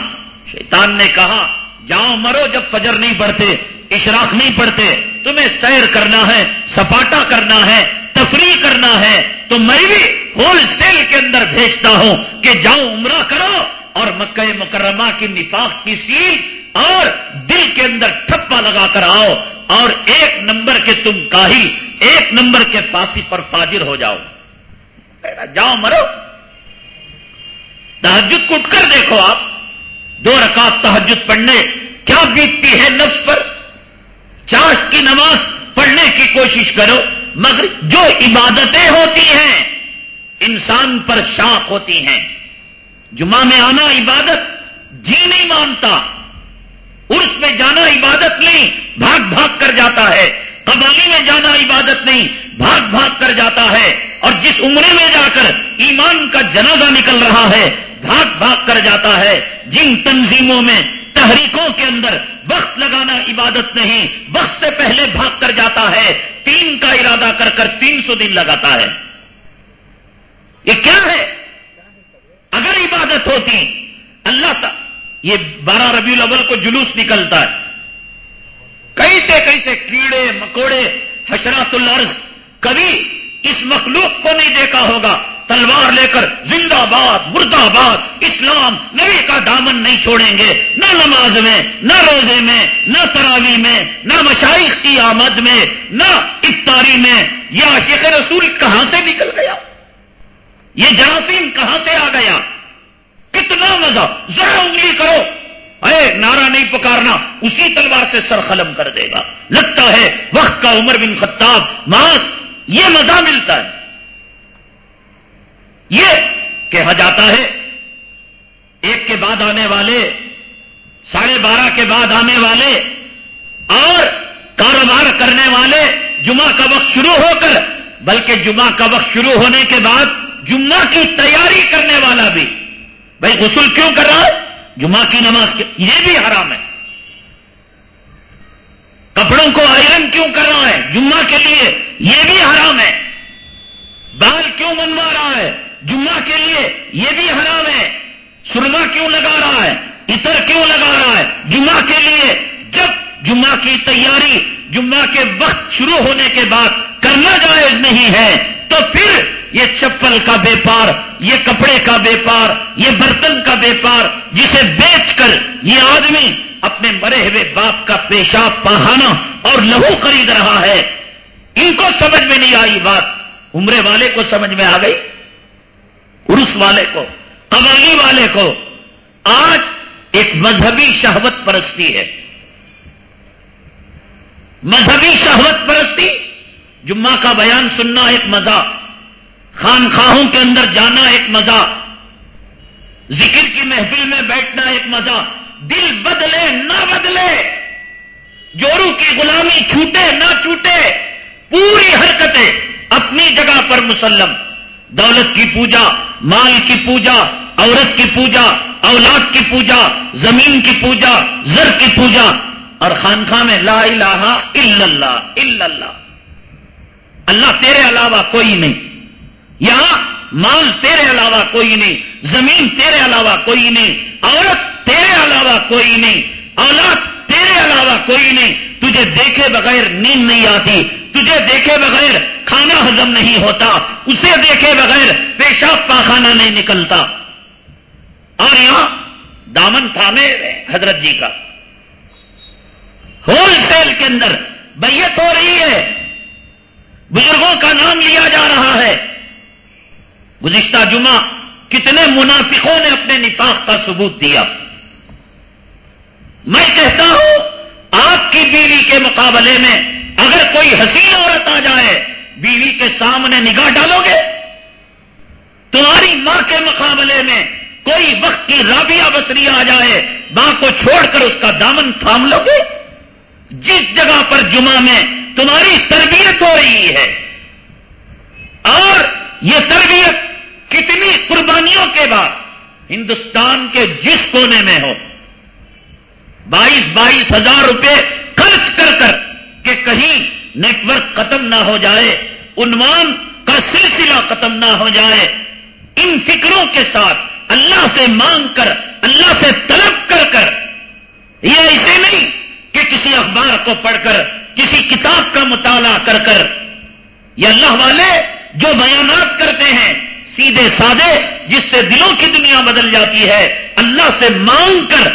شیطان نے کہا، جاؤ مرو جب فجر نہیں پڑتے، اشراق نہیں پڑتے، تمہیں سیر کرنا ہے سپاٹا کرنا ہے، تفریح کرنا ہے، تو میں بھی ہول سیل کے اندر بھیجتا ہوں کہ جاؤ عمرہ کرو اور مکہ مکرمہ کی نفاق کی سیل اور دل کے اندر ٹھپا لگا کر آؤ اور ایک نمبر کے تم کاہل ایک نمبر کے فاسی پر فاجر ہو جاؤ۔ جاؤ مرو تحجد کو اٹھ کر دیکھو آپ۔ دو رکعت تحجد پڑھنے، کیا بیتتی ہے نفس پر؟ چاش کی نماز پڑھنے کی کوشش کرو، مگر جو عبادتیں ہوتی ہیں، انسان پر شاخ ہوتی ہیں۔ جمعہ میں آنا عبادت جی نہیں مانتا۔ عرس میں جانا عبادت نہیں، بھاگ بھاگ کر جاتا ہے۔ قبالی میں جانا عبادت نہیں، بھاگ بھاگ کر جاتا ہے۔ اور جس عمرے میں جا کر ایمان کا جنازہ نکل رہا ہے بھاگ بھاگ کر جاتا ہے۔ جن تنظیموں میں تحریکوں کے اندر وقت لگانا عبادت نہیں، وقت سے پہلے بھاگ کر جاتا ہے۔ تین کا ارادہ کر کر تین سو دن لگاتا ہے۔ یہ کیا ہے؟ اگر عبادت ہوتی، اللہ تا یہ بارہ ربیع الاول کو جلوس نکلتا ہے۔ کیسے کیسے کیڑے، مکوڑے، حشرات الارض کبھی اس مخلوق کو نہیں دیکھا ہوگا۔ تلوار لے کر زندہ باد، مردہ باد، اسلام، نبی کا دامن نہیں چھوڑیں گے۔ نہ نماز میں، نہ روزے میں، نہ تراوی میں، نہ مشائق کی آمد میں، نہ افطاری میں۔ یہ عاشق رسول کہاں سے نکل گیا؟ یہ جراثیم کہاں سے آ گیا؟ کتنا مزہ! ذرا انگلی کرو۔ اے نعرہ نہیں پکارنا، اسی تلوار سے سر قلم کر دے گا۔ لگتا ہے وقت کا عمر بن خطاب ماں یہ مزہ ملتا ہے۔ یہ کہا جاتا ہے، ایک کے بعد آنے والے، ساڑھے بارہ کے بعد آنے والے اور کاروبار کرنے والے جمعہ کا وقت شروع ہو کر، بلکہ جمعہ کا وقت شروع ہونے کے بعد جمعہ کی تیاری کرنے والا بھی۔ بھائی غسل کیوں کر رہا ہے؟ جمعہ کی نماز یہ بھی حرام ہے۔ کپڑوں کو آئرن کیوں کر رہا ہے؟ جمعہ کے لیے یہ بھی حرام ہے۔ بال کیوں بنوا رہا ہے؟ جمعہ کے لیے یہ بھی حرام ہے۔ سرما کیوں لگا رہا ہے؟ اتر کیوں لگا رہا ہے؟ جمعہ کے لیے جب جمعہ کی تیاری جمعہ کے وقت شروع ہونے کے بعد کرنا جائز نہیں ہے، تو پھر یہ چپل کا بیپار یہ کپڑے کا بیپار یہ برتن کا بیپار جسے بیچ کر یہ آدمی اپنے مرے ہوئے باپ کا پیشاب پہانا اور لہو خرید رہا ہے۔ ان کو سمجھ میں نہیں آئی بات۔ عمرے والے کو سمجھ میں آ گئی۔ عرس والے کو قوالی والے کو۔ آج ایک مذہبی شہوت پرستی ہے۔ مذہبی شہوت پرستی، جمعہ کا بیان سننا ایک مزہ، خانخواہوں کے اندر جانا ایک مزہ، ذکر کی محفل میں بیٹھنا ایک مزہ۔ دل بدلے، نہ بدلے۔ جورو کی غلامی چھوٹے، نہ چھوٹے۔ پوری حرکتیں اپنی جگہ پر مسلم۔ دولت کی پوجا، مال کی پوجا، عورت کی پوجا، اولاد کی پوجا، زمین کی پوجا، زر کی پوجا۔ اور خانخواہ میں لا الہ الا اللہ الا اللہ۔ اللہ تیرے علاوہ کوئی نہیں۔ یہاں مال تیرے علاوہ کوئی نہیں، زمین تیرے علاوہ کوئی نہیں، عورت تیرے علاوہ کوئی نہیں، اولاد تیرے علاوہ کوئی نہیں۔ تجھے دیکھے بغیر نیند نہیں آتی، تجھے دیکھے بغیر کھانا ہزم نہیں ہوتا، اسے دیکھے بغیر پیشاب پاخانہ نہیں نکلتا۔ اور یہاں دامن تھامے حضرت جی کا۔ ہول سیل کے اندر بیت ہو رہی ہے، بزرگوں کا نام لیا جا رہا ہے۔ گزشتہ جمعہ کتنے منافقوں نے اپنے نفاق کا ثبوت دیا۔ میں کہتا ہوں، آپ کی بیوی کے مقابلے میں اگر کوئی حسین عورت آ جائے، بیوی کے سامنے نگاہ ڈالو گے؟ تمہاری ماں کے مقابلے میں کوئی وقت کی رابعہ بسری آ جائے، ماں کو چھوڑ کر اس کا دامن تھام لو گے؟ جس جگہ پر جمعہ میں تمہاری تربیت ہو رہی ہے، اور یہ تربیت کتنی قربانیوں کے بعد ہندوستان کے جس کونے میں ہو، بائیس بائیس ہزار روپے خرچ کر کر کہ کہیں نیٹ ورک ختم نہ ہو جائے، عنوان کا سلسلہ ختم نہ ہو جائے، ان فکروں کے ساتھ اللہ سے مانگ کر، اللہ سے طلب کر کر، یہ ایسے نہیں کہ کسی اخبار کو پڑھ کر، کسی کتاب کا مطالعہ کر کر، یہ اللہ والے جو بیانات کرتے ہیں سیدھے سادے جس سے دلوں کی دنیا بدل جاتی ہے، اللہ سے مانگ کر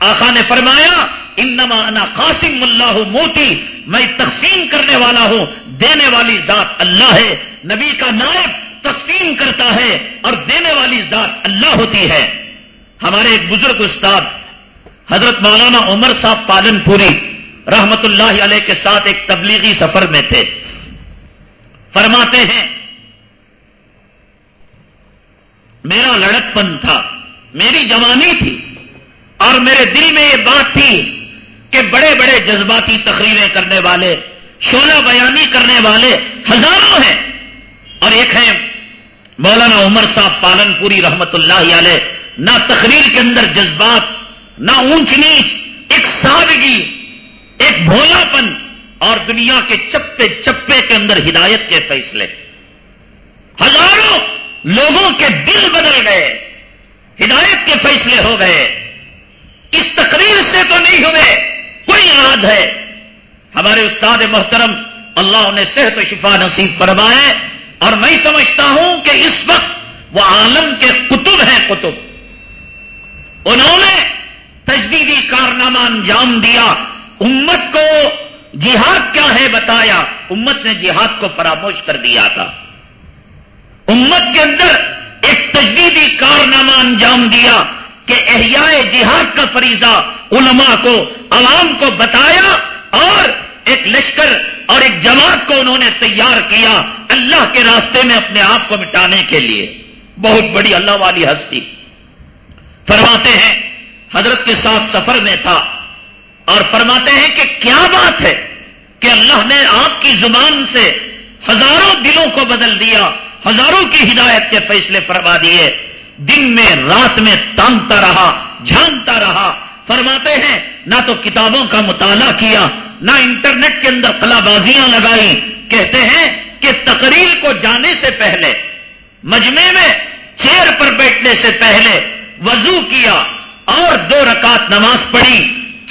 آخا نے فرمایا، انما انا قاسم اللہ موتی، میں تقسیم کرنے والا ہوں، دینے والی ذات اللہ ہے۔ نبی کا نائب تقسیم کرتا ہے اور دینے والی ذات اللہ ہوتی ہے۔ ہمارے ایک بزرگ استاد، حضرت مولانا عمر صاحب پالن پوری رحمت اللہ علیہ کے ساتھ ایک تبلیغی سفر میں تھے۔ فرماتے ہیں میرا لڑکپن تھا، میری جوانی تھی، اور میرے دل میں یہ بات تھی کہ بڑے بڑے جذباتی تقریریں کرنے والے شولہ بیانی کرنے والے ہزاروں ہیں۔ اور ایک ہے مولانا عمر صاحب پالن پوری رحمت اللہ علیہ، نہ تقریر کے اندر جذبات، نہ اونچ نیچ، ایک سادگی، ایک بھولا پن اور دنیا کے چپے چپے کے اندر ہدایت کے فیصلے۔ ہزاروں! لوگوں کے دل بدل گئے، ہدایت کے فیصلے ہو گئے۔ اس تقریر سے تو نہیں ہوئے، کوئی راز ہے۔ ہمارے استاد محترم، اللہ نے صحت و شفا نصیب فرمائے، اور میں سمجھتا ہوں کہ اس وقت وہ عالم کے کتب ہیں کتب۔ انہوں نے تجدیدی کارنامہ انجام دیا، امت کو جہاد کیا ہے بتایا، امت نے جہاد کو فراموش کر دیا تھا۔ امت کے اندر ایک تجدیدی کارنامہ انجام دیا کہ احیاء جہاد کا فریضہ علماء کو، عوام کو بتایا اور ایک لشکر اور ایک جماعت کو انہوں نے تیار کیا اللہ کے راستے میں اپنے آپ کو مٹانے کے لیے۔ بہت بڑی اللہ والی ہستی۔ فرماتے ہیں، حضرت کے ساتھ سفر میں تھا اور فرماتے ہیں کہ کیا بات ہے کہ اللہ نے آپ کی زبان سے ہزاروں دلوں کو بدل دیا۔ ہزاروں کی ہدایت کے فیصلے فرما دیے۔ دن میں، رات میں تانگتا رہا، جھانتا رہا۔ فرماتے ہیں، نہ تو کتابوں کا مطالعہ کیا، نہ انٹرنیٹ کے اندر کلا بازیاں لگائی۔ کہتے ہیں کہ تقریر کو جانے سے پہلے مجمے میں چیئر پر بیٹھنے سے پہلے وضو کیا اور دو رکعت نماز پڑھی۔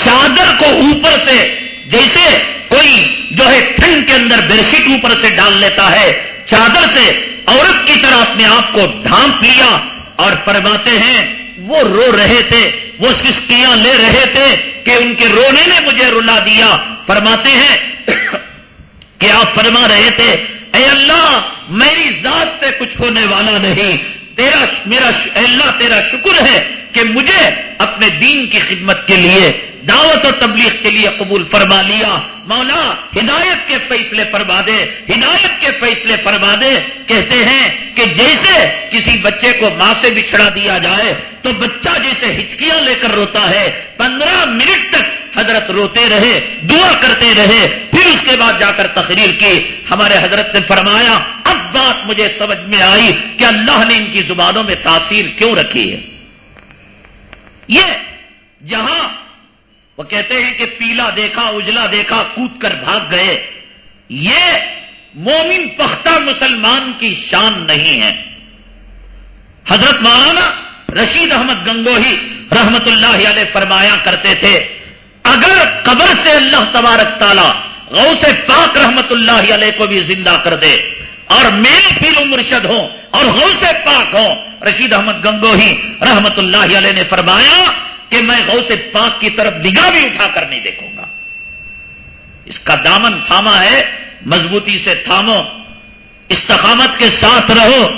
چادر کو اوپر سے، جیسے کوئی جو ہے ٹھنڈ کے اندر بیڈشیٹ اوپر سے ڈال لیتا ہے، چادر سے عورت کی طرح اپنے آپ کو ڈھانپ لیا اور فرماتے ہیں، وہ رو رہے تھے، وہ سسکیاں لے رہے تھے کہ ان کے رونے نے مجھے رلا دیا۔ فرماتے ہیں، کہ آپ فرما رہے تھے، اے اللہ، میری ذات سے کچھ ہونے والا نہیں۔ تیرا میرا اللہ، تیرا شکر ہے کہ مجھے اپنے دین کی خدمت کے لیے دعوت و تبلیغ کے لیے قبول فرما لیا۔ مولا، ہدایت کے فیصلے فرما دے ہدایت کے فیصلے فرما دے کہتے ہیں کہ جیسے کسی بچے کو ماں سے بچھڑا دیا جائے، تو بچہ جیسے ہچکیاں لے کر روتا ہے۔ پندرہ منٹ تک حضرت روتے رہے، دعا کرتے رہے، پھر اس کے بعد جا کر تقریر کی۔ ہمارے حضرت نے فرمایا، اب بات مجھے سمجھ میں آئی کہ اللہ نے ان کی زبانوں میں تاثیر کیوں رکھی ہے۔ یہ جہاں وہ کہتے ہیں کہ پیلا دیکھا، اجلا دیکھا، کود کر بھاگ گئے۔ یہ مومن پختہ مسلمان کی شان نہیں ہے۔ حضرت مولانا رشید احمد گنگوہی رحمت اللہ علیہ فرمایا کرتے تھے، اگر قبر سے اللہ تبارک تعالی غوث پاک رحمت اللہ علیہ کو بھی زندہ کر دے اور میرے پیر و مرشد ہوں اور غوث پاک ہوں، رشید احمد گنگوہی رحمت اللہ علیہ نے فرمایا کہ میں غوث پاک کی طرف نگاہ بھی اٹھا کر نہیں دیکھوں گا۔ اس کا دامن تھاما ہے، مضبوطی سے تھامو۔ استقامت کے ساتھ رہو۔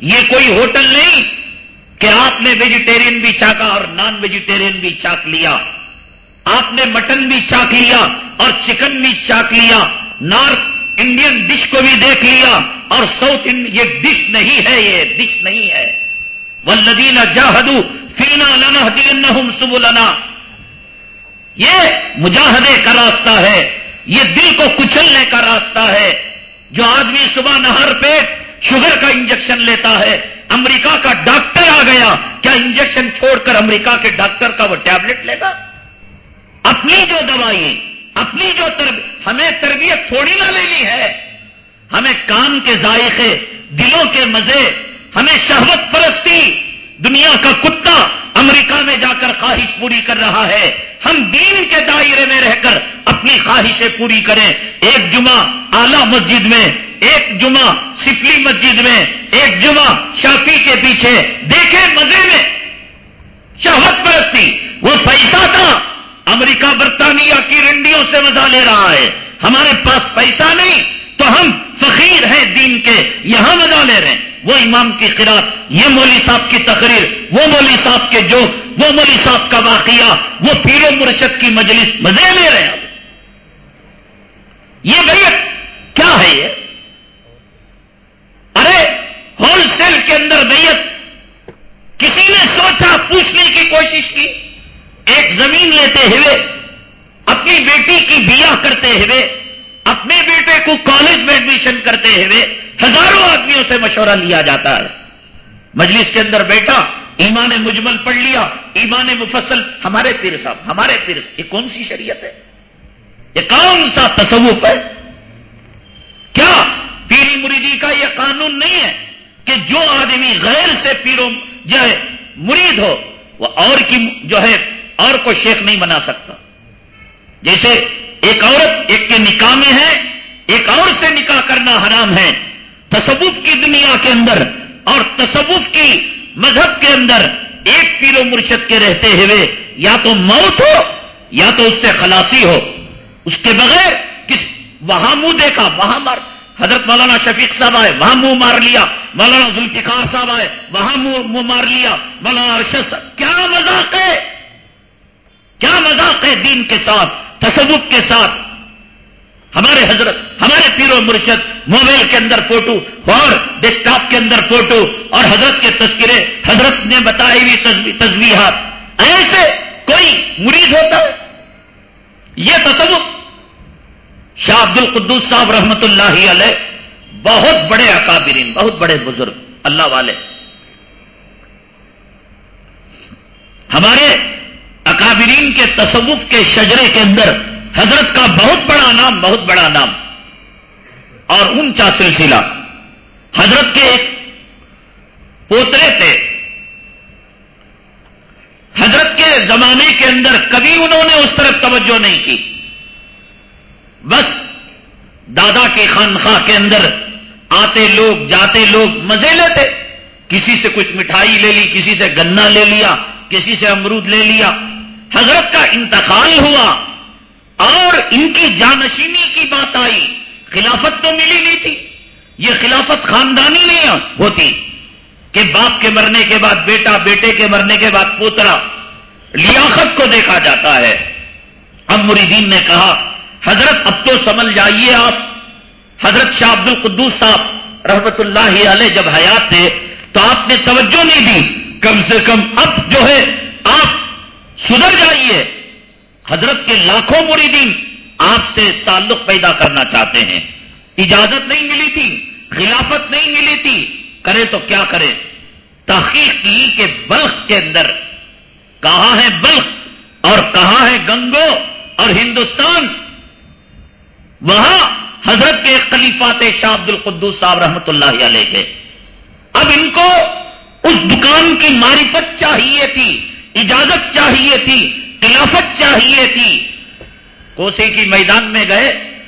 یہ کوئی ہوٹل نہیں کہ آپ نے ویجیٹیرین بھی چاکا اور نان ویجیٹیرین بھی چاک لیا۔ آپ نے مٹن بھی چاک لیا اور چکن بھی چاک لیا۔ نارتھ انڈین ڈش کو بھی دیکھ لیا اور ساؤتھ یہ ڈش نہیں ہے، یہ ڈش نہیں ہے۔ ولدین جاہدو فینا لنا دین سبلنا۔ یہ مجاہدے کا راستہ ہے، یہ دل کو کچلنے کا راستہ ہے۔ جو آدمی صبح نہر پیٹ شوگر کا انجیکشن لیتا ہے، امریکہ کا ڈاکٹر آ گیا۔ کیا انجیکشن چھوڑ کر امریکہ کے ڈاکٹر کا وہ ٹیبلٹ لے گا؟ اپنی جو دوائی اپنی جو تربیت ہمیں تربیت تھوڑی نہ لینی ہے۔ ہمیں کام کے ذائقے، دلوں کے مزے، ہمیں شہوت پرستی۔ دنیا کا کتا امریکہ میں جا کر خواہش پوری کر رہا ہے۔ ہم دین کے دائرے میں رہ کر اپنی خواہشیں پوری کریں۔ ایک جمعہ اعلی مسجد میں، ایک جمعہ سفلی مسجد میں، ایک جمعہ شافی کے پیچھے۔ دیکھیں مزے میں۔ شہوت پرستی۔ وہ پیسہ تھا۔ امریکہ برطانیہ کی رنڈیوں سے مزہ لے رہا ہے۔ ہمارے پاس پیسہ نہیں تو ہم فقیر ہیں دین کے۔ یہاں مزہ لے رہے ہیں۔ وہ امام کی قرآن، یہ مولوی صاحب کی تقریر، وہ مولوی صاحب کے جو، وہ مولوی صاحب کا واقعہ، وہ پیر و مرشد کی مجلس، مزے لے رہے ہیں۔ یہ بیت کیا ہے یہ؟ ارے، ہول سیل کے اندر بیت کسی نے سوچا، پوچھنے کی کوشش کی۔ ایک زمین لیتے ہوئے، اپنی بیٹی کی بیاہ کرتے ہوئے، اپنے بیٹے کو کالج میں ایڈمیشن کرتے ہوئے ہزاروں آدمیوں سے مشورہ لیا جاتا ہے۔ مجلس کے اندر بیٹا ایمان مجمل پڑھ لیا، ایمان مفصل۔ ہمارے پیر صاحب، ہمارے پیر یہ کون سی شریعت ہے؟ یہ کون سا تصوف ہے؟ کیا پیری مریدی کا یہ قانون نہیں ہے کہ جو آدمی غیر سے پیرو جو ہے مرید ہو، وہ اور کی جو ہے اور کو شیخ نہیں بنا سکتا۔ جیسے ایک عورت ایک کے نکاح میں ہے، ایک اور سے نکاح کرنا حرام ہے۔ تصوف کی دنیا کے اندر اور تصوف کی مذہب کے اندر ایک پیر و مرشد کے رہتے ہوئے یا تو موت ہو یا تو اس سے خلاصی ہو۔ اس کے بغیر کس وہاں منہ دیکھا، وہاں مار حضرت مولانا شفیق صاحب آئے، وہاں منہ مار لیا۔ مولانا ذوالفقار صاحب آئے، وہاں منہ مار لیا۔ مولانا ارشد صاحب، کیا مذاق ہے؟ کیا مذاق ہے دین کے ساتھ، تصوف کے ساتھ؟ ہمارے حضرت، ہمارے پیر و مرشد موبائل کے اندر فوٹو اور ڈیسک ٹاپ کے اندر فوٹو اور حضرت کے تذکرے، حضرت نے بتائی ہوئی تصویرات ایسے کوئی مرید ہوتا ہے؟ یہ تصوف شاہ عبد القدوس صاحب رحمت اللہ علیہ بہت بڑے اکابرین، بہت بڑے بزرگ، اللہ والے۔ ہمارے اکابرین کے تصوف کے شجرے کے اندر حضرت کا بہت بڑا نام، بہت بڑا نام۔ اور اونچا سلسلہ۔ حضرت کے ایک پوترے تھے۔ حضرت کے زمانے کے اندر کبھی انہوں نے اس طرف توجہ نہیں کی۔ بس دادا کے خانخواہ کے اندر آتے لوگ، جاتے لوگ مزے لیتے۔ کسی سے کچھ مٹھائی لے لی، کسی سے گنا لے لیا، کسی سے امرود لے لیا۔ حضرت کا انتقال ہوا۔ اور ان کی جانشینی کی بات آئی۔ خلافت تو ملی نہیں تھی۔ یہ خلافت خاندانی نہیں ہوتی کہ باپ کے مرنے کے بعد، بیٹا بیٹے کے مرنے کے بعد پوترا لیاقت کو دیکھا جاتا ہے۔ اب مریدین نے کہا، حضرت اب تو سمجھ جائیے آپ۔ حضرت شاہ عبد القدوس صاحب رحمت اللہ علیہ جب حیات تھے تو آپ نے توجہ نہیں دی۔ کم سے کم اب جو ہے، آپ سدھر جائیے۔ حضرت کے لاکھوں مریدین آپ سے تعلق پیدا کرنا چاہتے ہیں۔ اجازت نہیں ملی تھی، خلافت نہیں ملی تھی۔ کرے تو کیا کرے؟ تحقیق کی کہ بلخ کے اندر کہاں ہے بلخ اور کہاں ہے گنگو اور ہندوستان؟ وہاں حضرت کے خلیفات شاہ عبد القدوس صاحب رحمت اللہ علیہ کے اب ان کو اس دکان کی معرفت چاہیے تھی، اجازت چاہیے تھی خلافت چاہیے تھی۔ کوسی کی میدان میں گئے۔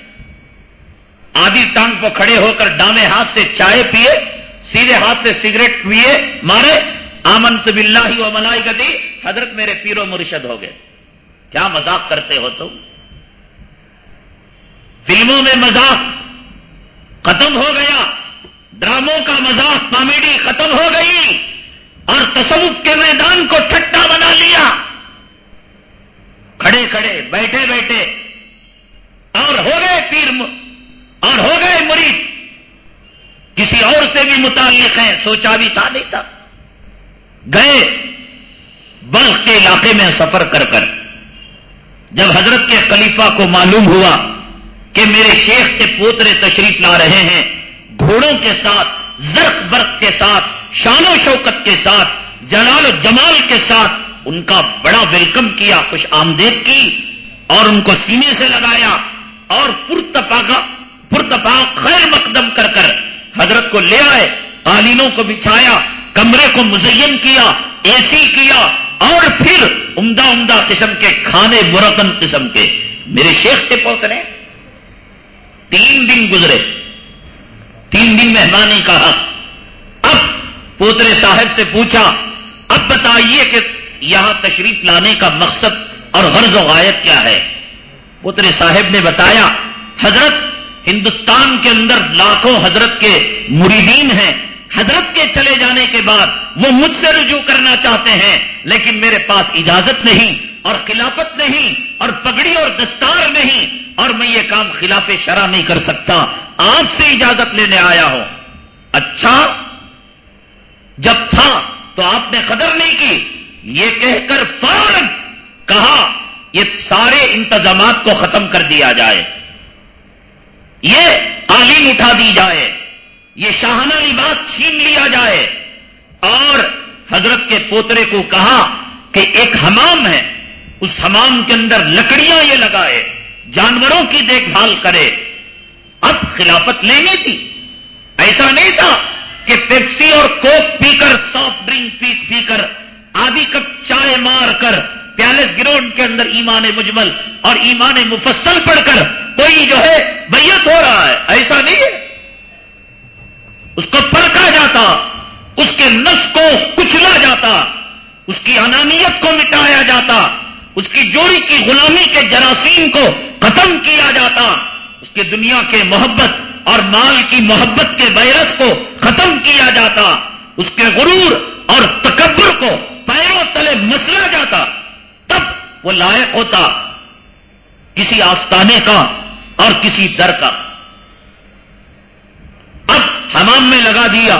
آدھی ٹانگ کو کھڑے ہو کر ڈامے ہاتھ سے چائے پیے، سیدھے ہاتھ سے سگریٹ پیے، مارے۔ آمنت بلّہ و ملائی گتی حضرت میرے پیرو مرشد ہو گئے۔ کیا مذاق کرتے ہو تم؟ فلموں میں مذاق ختم ہو گیا۔ ڈراموں کا مذاق کامیڈی ختم ہو گئی۔ اور تصوف کے میدان کو ٹھٹا بنا لیا۔ کھڑے کھڑے، بیٹھے بیٹھے۔ اور ہو گئے پیر اور ہو گئے مرید۔ کسی اور سے بھی متعلق ہیں، سوچا بھی تھا نہیں تھا۔ گئے۔ بلخ کے علاقے میں سفر کر کر۔ جب حضرت کے خلیفہ کو معلوم ہوا کہ میرے شیخ کے پوترے تشریف لا رہے ہیں، گھوڑوں کے ساتھ، زرق برق کے ساتھ، شان و شوکت کے ساتھ، جلال و جمال کے ساتھ ان کا بڑا ویلکم کیا، خوش آمدید کی اور ان کو سینے سے لگایا اور پرتپاگا پرتپاک خیر مقدم کر کر حضرت کو لے آئے قالینوں کو بچھایا، کمرے کو مزین کیا، اے سی کیا، اور پھر عمدہ عمدہ قسم کے کھانے مرکن قسم کے۔ میرے شیخ کے پوترے تین دن گزرے۔ تین دن مہمانی کا حق اب پوترے صاحب سے پوچھا، اب بتائیے کہ یہاں تشریف لانے کا مقصد اور غرض و غائب کیا ہے؟ پوترے صاحب نے بتایا، حضرت ہندوستان کے اندر لاکھوں حضرت کے مریدین ہیں۔ حضرت کے چلے جانے کے بعد وہ مجھ سے رجوع کرنا چاہتے ہیں، لیکن میرے پاس اجازت نہیں اور خلافت نہیں اور پگڑی اور دستار نہیں اور میں یہ کام خلاف شرح نہیں کر سکتا۔ آپ سے اجازت لینے آیا ہوں۔ اچھا جب تھا تو آپ نے قدر نہیں کی۔ یہ کہہ کر فوراً کہا، یہ سارے انتظامات کو ختم کر دیا جائے۔ یہ قالین اٹھا دی جائے۔ یہ شاہانہ لباس چھین لیا جائے۔ اور حضرت کے پوترے کو کہا کہ ایک حمام ہے۔ اس حمام کے اندر لکڑیاں یہ لگائے، جانوروں کی دیکھ بھال کرے۔ اب خلافت لینی تھی۔ ایسا نہیں تھا کہ پیپسی اور کوک پی کر، سافٹ ڈرنک پی پی کر آدھی کپ چائے مار کر پیالس گراؤنڈ کے اندر ایمان مجمل اور ایمان مفصل پڑھ کر کوئی جو ہے بیت ہو رہا ہے، ایسا نہیں ہے۔ اس کو پرکھا جاتا، اس کے نس کو کچلا جاتا، اس کی انانیت کو مٹایا جاتا، اس کی جوڑی کی غلامی کے جراثیم کو ختم کیا جاتا، اس کے دنیا کے محبت اور مال کی محبت کے وائرس کو ختم کیا جاتا، اس کے غرور اور تکبر کو پیروں تلے مسلا جاتا، تب وہ لائق ہوتا کسی آستانے کا اور کسی در کا۔ اب حمام میں لگا دیا،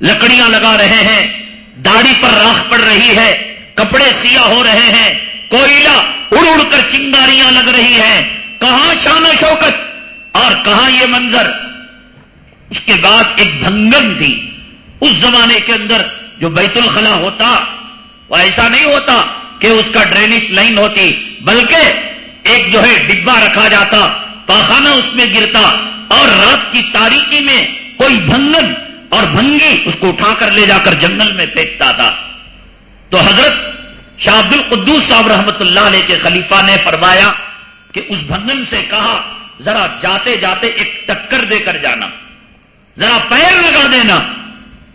لکڑیاں لگا رہے ہیں، داڑھی پر راکھ پڑ رہی ہے، کپڑے سیاہ ہو رہے ہیں، کوئلہ اڑ اڑ کر چنگاریاں لگ رہی ہیں۔ کہاں شان شوکت؟ اور کہاں یہ منظر؟ اس کے بعد ایک بھنگن تھی، اس زمانے کے اندر جو بیت الخلا ہوتا وہ ایسا نہیں ہوتا کہ اس کا ڈرینیج لائن ہوتی، بلکہ ایک جو ہے ڈبا رکھا جاتا، پاخانہ اس میں گرتا اور رات کی تاریخی میں کوئی بھنگن اور بھنگی اس کو اٹھا کر لے جا کر جنگل میں پھینکتا تھا۔ تو حضرت شاہ عبد القدوس صاحب رحمت اللہ علیہ کے خلیفہ نے فرمایا کہ اس بھنگن سے کہا، ذرا جاتے جاتے ایک ٹکر دے کر جانا، ذرا پیر لگا دینا۔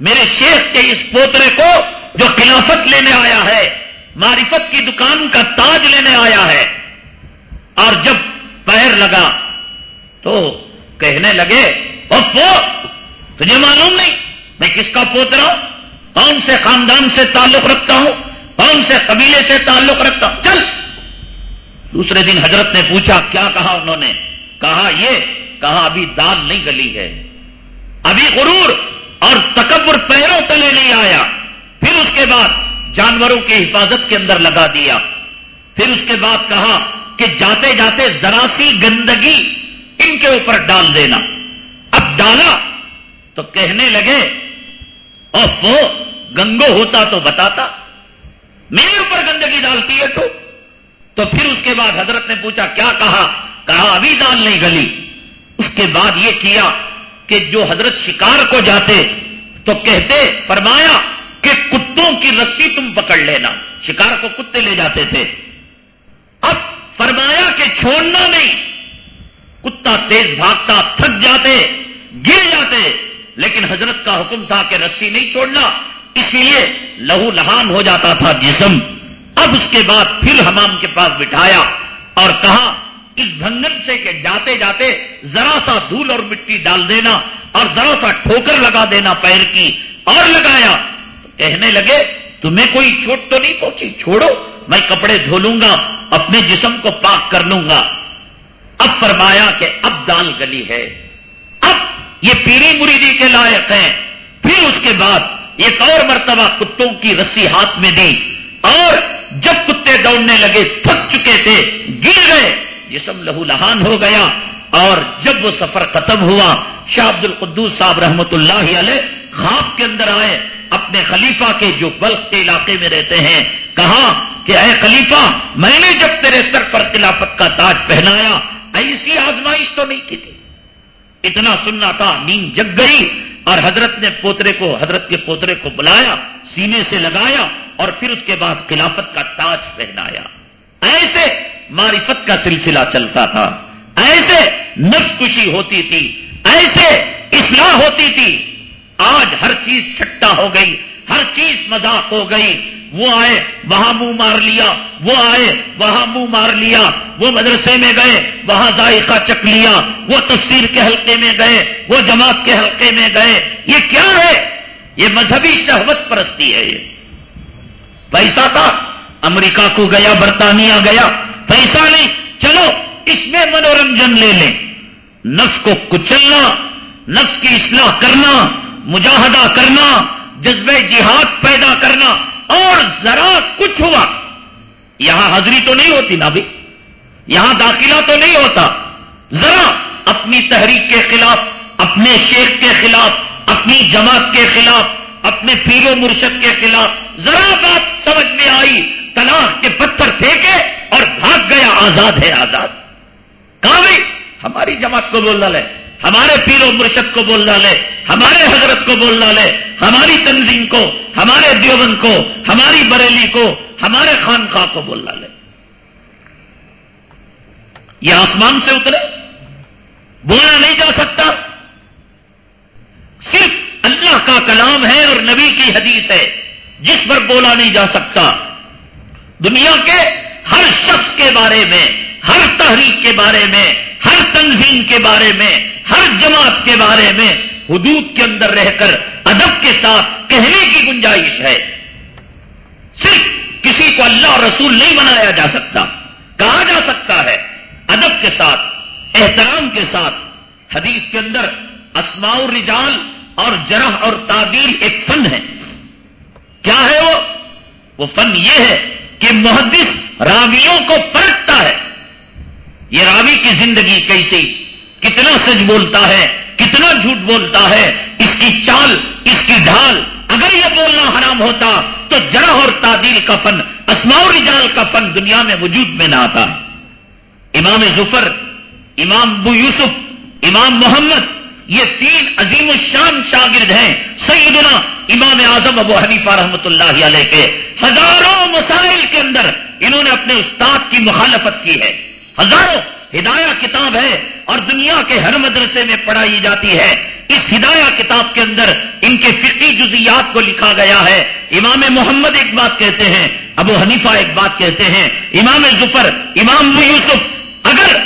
میرے شیخ کے اس پوترے کو جو خلافت لینے آیا ہے، معرفت کی دکان کا تاج لینے آیا ہے۔ اور جب پیر لگا تو کہنے لگے تجھے معلوم نہیں، میں کس کا پوترا ہوں؟ کون سے خاندان سے تعلق رکھتا ہوں؟ کون سے قبیلے سے تعلق رکھتا ہوں؟ چل۔ دوسرے دن حضرت نے پوچھا، کیا کہا انہوں نے؟ کہا یہ، کہا ابھی دال نہیں گلی ہے، ابھی غرور۔ اور تکبر پیروں تلے نہیں آیا۔ پھر اس کے بعد جانوروں کی حفاظت کے اندر لگا دیا۔ پھر اس کے بعد کہا کہ جاتے جاتے ذرا سی گندگی ان کے اوپر ڈال دینا۔ اب ڈالا تو کہنے لگے اور وہ گنگو ہوتا تو بتاتا، میرے اوپر گندگی ڈالتی ہے تو۔ تو پھر اس کے بعد حضرت نے پوچھا، کیا کہا؟ کہا، ابھی دال نہیں گلی۔ اس کے بعد یہ کیا کہ جو حضرت شکار کو جاتے تو کہتے، فرمایا کہ کتوں کی رسی تم پکڑ لینا۔ شکار کو کتے لے جاتے تھے۔ اب فرمایا کہ چھوڑنا نہیں۔ کتا تیز بھاگتا، تھک جاتے، گر جاتے۔ لیکن حضرت کا حکم تھا کہ رسی نہیں چھوڑنا۔ اسی لیے لہو لہان ہو جاتا تھا جسم۔ اب اس کے بعد پھر حمام کے پاس بٹھایا اور کہا اس بھنگن سے کہ جاتے جاتے ذرا سا دھول اور مٹی ڈال دینا اور ذرا سا ٹھوکر لگا دینا پیر کی اور لگایا تو کہنے لگے، تمہیں کوئی چوٹ تو نہیں پہنچی؟ چھوڑو، میں کپڑے دھو لوں گا، اپنے جسم کو پاک کر لوں گا. اب فرمایا کہ اب دال گلی ہے، اب یہ پیری مریدی کے لائق ہیں۔ پھر اس کے بعد ایک اور مرتبہ کتوں کی رسی ہاتھ میں دی اور جب کتے دوڑنے لگے، تھک چکے تھے، گر گئے۔ جسم لہو لہان ہو گیا اور جب وہ سفر ختم ہوا، شاہ عبد القدوس صاحب رحمت اللہ علیہ خواب کے اندر آئے، اپنے خلیفہ کے جو بلخ کے علاقے میں رہتے ہیں، کہا کہ اے خلیفہ، میں نے جب تیرے سر پر خلافت کا تاج پہنایا ایسی آزمائش تو نہیں کی تھی۔ اتنا سننا تھا، نیند جگ گئی اور حضرت نے پوترے کو، حضرت کے پوترے کو بلایا، سینے سے لگایا اور پھر اس کے بعد خلافت کا تاج پہنایا۔ ایسے معرفت کا سلسلہ چلتا تھا۔ ایسے نفس کشی ہوتی تھی، ایسے اصلاح ہوتی تھی۔ آج ہر چیز چھٹا ہو گئی، ہر چیز مذاق ہو گئی۔ وہ آئے، وہاں منہ مار لیا۔ وہ آئے، وہاں منہ مار لیا۔ وہ مدرسے میں گئے، وہاں ذائقہ چک لیا۔ وہ تفسیر کے حلقے میں گئے، وہ جماعت کے حلقے میں گئے۔ یہ کیا ہے؟ یہ مذہبی شہوت پرستی ہے یہ۔ پیسہ تھا، امریکہ کو گیا، برطانیہ گیا۔ پیسہ نہیں۔ چلو، اس میں منورنجن لے لیں۔ نفس کو کچلنا، نفس کی اصلاح کرنا، مجاہدہ کرنا جذبہ جہاد پیدا کرنا، اور ذرا کچھ ہوا۔ یہاں حاضری تو نہیں ہوتی نا بھی یہاں داخلہ تو نہیں ہوتا۔ ذرا اپنی تحریک کے خلاف، اپنے شیخ کے خلاف، اپنی جماعت کے خلاف اپنے پیر و مرشد کے خلاف ذرا بات سمجھ میں آئی تلاش کے پتھر پھینکے اور بھاگ گیا، آزاد ہے، آزاد۔ کہاں بھی ہماری جماعت کو بول ڈالے ہمارے پیر و مرشد کو بول ڈالے ہمارے حضرت کو بول ڈالے ہماری تنظیم کو، ہمارے دیوبند کو، ہماری بریلی کو، ہمارے خانخواہ کو بول ڈالے یہ آسمان سے اترے، بولا نہیں جا سکتا۔ صرف اللہ کا کلام ہے اور نبی کی حدیث ہے، جس پر بولا نہیں جا سکتا۔ دنیا کے ہر شخص کے بارے میں، ہر تحریک کے بارے میں، ہر تنظیم کے بارے میں، ہر جماعت کے بارے میں حدود کے اندر رہ کر ادب کے ساتھ کہنے کی گنجائش ہے۔ صرف کسی کو اللہ اور رسول نہیں بنایا جا سکتا، کہا جا سکتا ہے ادب کے ساتھ، احترام کے ساتھ۔ حدیث کے اندر اسماع الرجال اور جرح اور تعبیر ایک فن ہے۔ کیا ہے وہ؟ وہ فن یہ ہے کہ محدث راویوں کو پرکھتا ہے۔ یہ راوی کی زندگی کیسی؟ کتنا سچ بولتا ہے؟ کتنا جھوٹ بولتا ہے؟ اس کی چال، اس کی ڈھال۔ اگر یہ بولنا حرام ہوتا تو جرح اور تعدیل کا فن اسماع رجال کا فن دنیا میں وجود میں نہ آتا۔ امام ظفر امام ابو یوسف، امام محمد یہ تین عظیم الشان شاگرد ہیں. سیدنا امام اعظم ابو حنیفہ رحمۃ اللہ علیہ کے ہزاروں مسائل کے اندر انہوں نے اپنے استاد کی مخالفت کی ہے. ہزاروں ہدایہ کتاب ہے اور دنیا کے ہر مدرسے میں پڑھائی جاتی ہے. اس ہدایہ کتاب کے اندر ان کے فقی جزیات کو لکھا گیا ہے. امام محمد ایک بات کہتے ہیں، ابو حنیفہ ایک بات کہتے ہیں. امام ظفر امام یوسف، اگر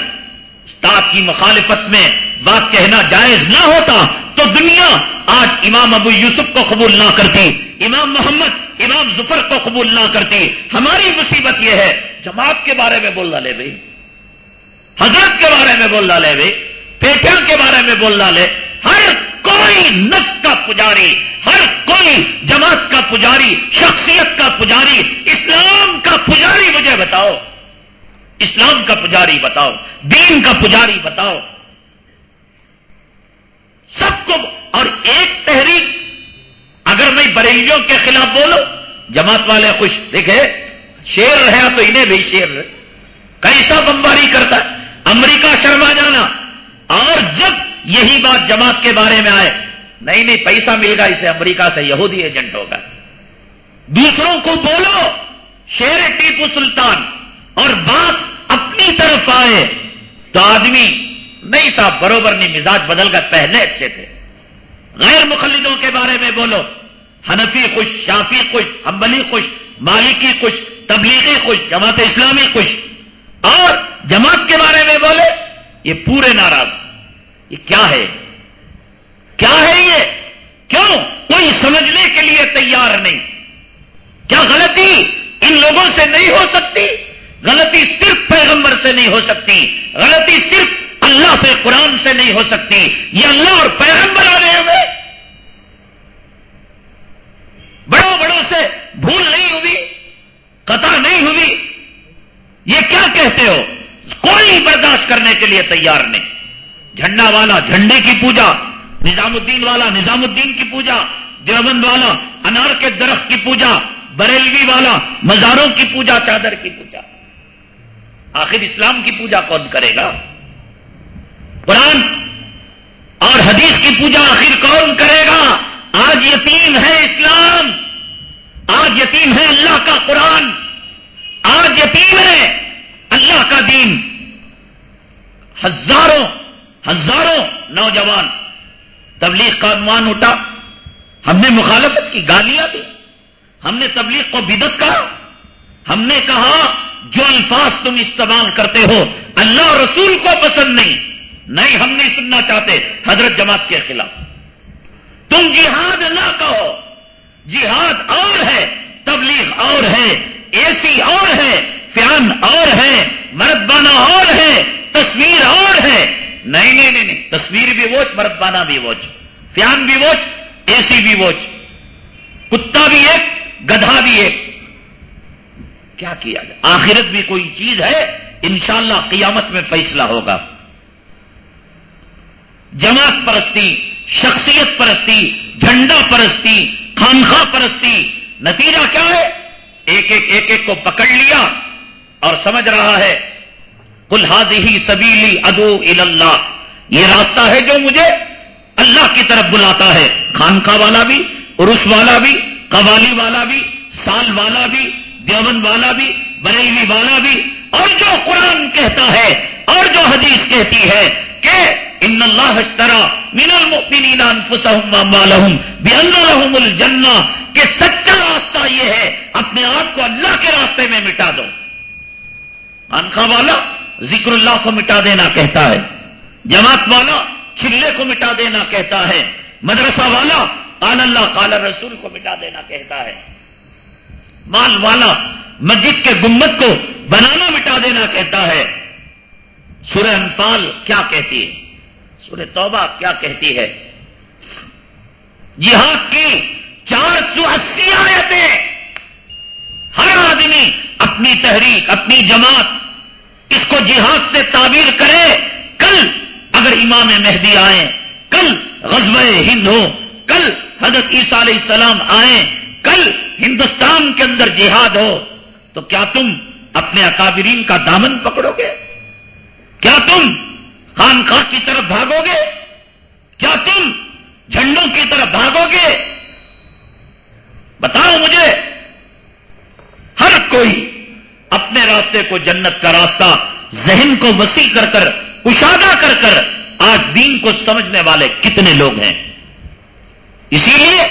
استاد کی مخالفت میں بات کہنا جائز نہ ہوتا تو دنیا آج امام ابو یوسف کو قبول نہ کرتی، امام محمد، امام ظفر کو قبول نہ کرتی۔ ہماری مصیبت یہ ہے، جماعت کے بارے میں بول ڈالے بھائی۔ حضرت کے بارے میں بول ڈالے بھائی۔ پیٹر کے بارے میں بول ڈالے ہر کوئی نس کا پجاری، ہر کوئی جماعت کا پجاری، شخصیت کا پجاری، اسلام کا پجاری مجھے بتاؤ۔ اسلام کا پجاری بتاؤ، دین کا پجاری بتاؤ۔ سب کو اور ایک تحریک اگر میں بریلیوں کے خلاف بولو، جماعت والے خوش۔ دیکھے شیر رہا تو انہیں بھی شیر۔ رہے کیسا بمباری کرتا امریکہ شرما جانا۔ اور جب یہی بات جماعت کے بارے میں آئے، نہیں نہیں، پیسہ مل گا اسے، امریکہ سے یہودی ایجنٹ ہوگا۔ دوسروں کو بولو، شیر ٹیپو سلطان۔ اور بات اپنی طرف آئے، تو آدمی نہیں صاحب بروبر نہیں، مزاج بدل کر پہلے اچھے تھے۔ غیر مخلدوں کے بارے میں بولو۔ حنفی خوش، شافی خوش، حنبلی خوش، مالکی خوش، تبلیغی خوش، جماعت اسلامی خوش۔ اور جماعت کے بارے میں بولے، یہ پورے ناراض۔ یہ کیا ہے؟ کیا ہے یہ؟ کیوں؟ کوئی سمجھنے کے لیے تیار نہیں۔ کیا غلطی ان لوگوں سے نہیں ہو سکتی؟ غلطی صرف پیغمبر سے نہیں ہو سکتی۔ غلطی صرف اللہ سے قرآن سے نہیں ہو سکتی یہ اللہ اور پیغمبر آ رہے ہوئے۔ بڑوں بڑوں سے بھول نہیں ہوئی، قطع نہیں ہوئی۔ یہ کیا کہتے ہو؟ کوئی برداشت کرنے کے لیے تیار نہیں۔ جھنڈا والا جھنڈے کی پوجا، نظام الدین والا نظام الدین کی پوجا، دیوبند والا انار کے درخت کی پوجا، بریلوی والا مزاروں کی پوجا، چادر کی پوجا۔ آخر اسلام کی پوجا کون کرے گا؟ قرآن اور حدیث کی پوجا آخر کون کرے گا؟ آج یتیم ہے اسلام، آج یتیم ہے اللہ کا قرآن، آج یتیم ہے اللہ کا دین۔ ہزاروں ہزاروں نوجوان تبلیغ کا عنوان اٹھا۔ ہم نے مخالفت کی، گالیاں دی۔ ہم نے تبلیغ کو بدت کہا۔ ہم نے کہا، جو الفاظ تم استعمال کرتے ہو، اللہ رسول کو پسند نہیں۔ نہیں ہم نہیں سننا چاہتے، حضرت جماعت کے خلاف۔ تم جہاد نہ کہو، جہاد اور ہے، تبلیغ اور ہے اے سی اور ہے، فیان اور ہے مردبانہ اور ہے، تصویر اور ہے۔ نہیں نہیں نہیں نہیں، تصویر بھی ووچ مردبانہ بھی ووچ فیان بھی ووچ اے سی بھی ووچ کتا بھی ایک، گدھا بھی ایک۔ کیا کیا جائے؟ آخرت بھی کوئی چیز ہے، انشاءاللہ قیامت میں فیصلہ ہوگا۔ جماعت پرستی، شخصیت پرستی، جھنڈا پرستی، خانخواہ پرستی، نتیجہ کیا ہے؟ ایک ایک ایک ایک کو پکڑ لیا اور سمجھ رہا ہے کلحاد ہی سبیلی ادو اللہ یہ راستہ ہے جو مجھے اللہ کی طرف بلاتا ہے، خانخواہ والا بھی، عرس والا بھی، قوالی والا بھی، سال والا بھی، دیوبند والا بھی بریلی والا بھی، اور جو قرآن کہتا ہے، اور جو حدیث کہتی ہے کہ ان اللہ اشترا من المؤمنین انفسهم واموالهم بان لهم الجنہ، کہ سچا راستہ یہ ہے، اپنے آپ کو اللہ کے راستے میں مٹا دو۔ خانخواہ والا ذکر اللہ کو مٹا دینا کہتا ہے، جماعت والا چلے کو مٹا دینا کہتا ہے، مدرسہ والا قال اللہ، قال رسول کو مٹا دینا کہتا ہے۔ مال والا مسجد کے گمت کو بنانا مٹا دینا کہتا ہے۔ سورہ انفال کیا کہتی ہے؟ سورہ توبہ کیا کہتی ہے؟ جہاد کی چار سو اسی آیتیں۔ ہر آدمی اپنی تحریک، اپنی جماعت اس کو جہاد سے تعبیر کرے۔ کل اگر امام مہدی آئے کل غزب ہند ہو، کل حضرت عیسیٰ علیہ السلام آئیں، کل ہندوستان کے اندر جہاد ہو، تو کیا تم اپنے اکابرین کا دامن پکڑو گے؟ کیا تم خانخواہ کی طرف بھاگو گے؟ کیا تم جھنڈوں کی طرف بھاگو گے؟ بتاؤ مجھے، ہر کوئی اپنے راستے کو جنت کا راستہ ذہن کو وسیع کر کر، اشادہ کر کر آج دین کو سمجھنے والے کتنے لوگ ہیں؟ اسی لیے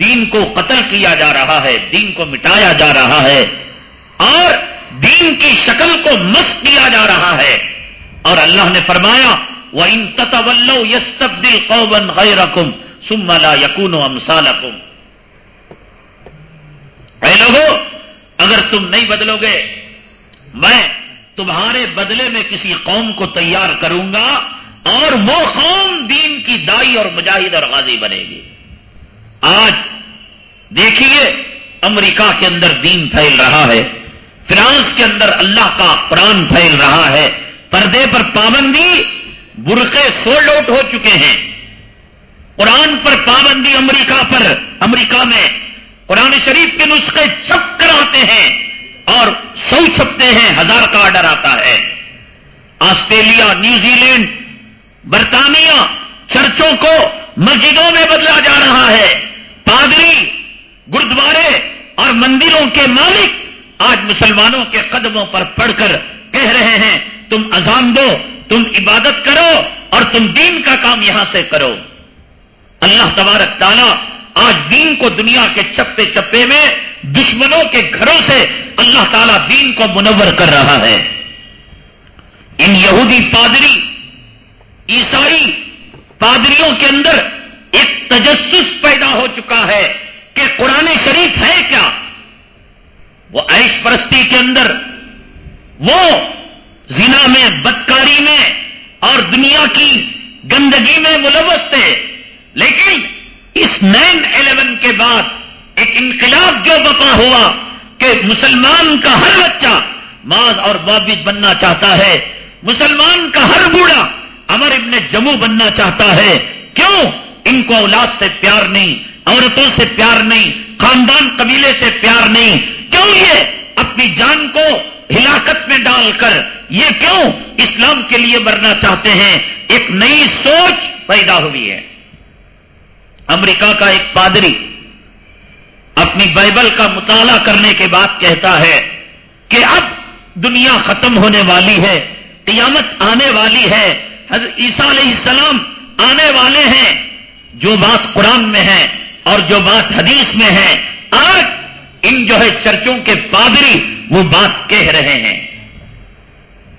دین کو قتل کیا جا رہا ہے، دین کو مٹایا جا رہا ہے اور دین کی شکل کو مس کیا جا رہا ہے۔ اور اللہ نے فرمایا وہ ان تطول یس تبدیل قوبن غیر سم لا یقون و اے لوگو، اگر تم نہیں بدلو گے، میں تمہارے بدلے میں کسی قوم کو تیار کروں گا اور وہ قوم دین کی دائی اور مجاہد اور غازی بنے گی۔ آج دیکھیے، امریکہ کے اندر دین پھیل رہا ہے۔ فرانس کے اندر اللہ کا قرآن پھیل رہا ہے۔ پردے پر پابندی برقے سولڈ آؤٹ ہو چکے ہیں۔ قرآن پر پابندی امریکہ پر، امریکہ میں۔ قرآن شریف کے نسخے چھپ کر آتے ہیں اور سو چھپتے ہیں، ہزار کا آرڈر آتا ہے۔ آسٹریلیا نیوزی لینڈ، برطانیہ چرچوں کو مسجدوں میں بدلا جا رہا ہے۔ پادری گردوارے اور مندروں کے مالک آج مسلمانوں کے قدموں پر پڑھ کر کہہ رہے ہیں، تم اذان دو، تم عبادت کرو اور تم دین کا کام یہاں سے کرو۔ اللہ تبارک تعالیٰ آج دین کو دنیا کے چپے چپے میں، دشمنوں کے گھروں سے اللہ تعالیٰ دین کو منور کر رہا ہے۔ ان یہودی پادری، عیسائی پادریوں کے اندر ایک تجسس پیدا ہو چکا ہے کہ قرآن شریف ہے کیا؟ وہ عیش پرستی کے اندر، وہ زنا میں، بدکاری میں اور دنیا کی گندگی میں ملوث تھے۔ لیکن اس نائن الیون کے بعد ایک انقلاب جو بپا ہوا کہ مسلمان کا ہر بچہ ماض اور بابد بننا چاہتا ہے، مسلمان کا ہر بوڑھا امر ابن جموں بننا چاہتا ہے۔ کیوں؟ ان کو اولاد سے پیار نہیں، عورتوں سے پیار نہیں، خاندان قبیلے سے پیار نہیں کیوں یہ اپنی جان کو ہلاکت میں ڈال کر یہ کیوں اسلام کے لیے مرنا چاہتے ہیں؟ ایک نئی سوچ پیدا ہوئی ہے۔ امریکہ کا ایک پادری اپنی بائبل کا مطالعہ کرنے کے بعد کہتا ہے کہ اب دنیا ختم ہونے والی ہے، قیامت آنے والی ہے۔ حضرت عیسیٰ علیہ السلام آنے والے ہیں۔ جو بات قرآن میں ہے اور جو بات حدیث میں ہے، آج ان جو ہے چرچوں کے پادری وہ بات کہہ رہے ہیں۔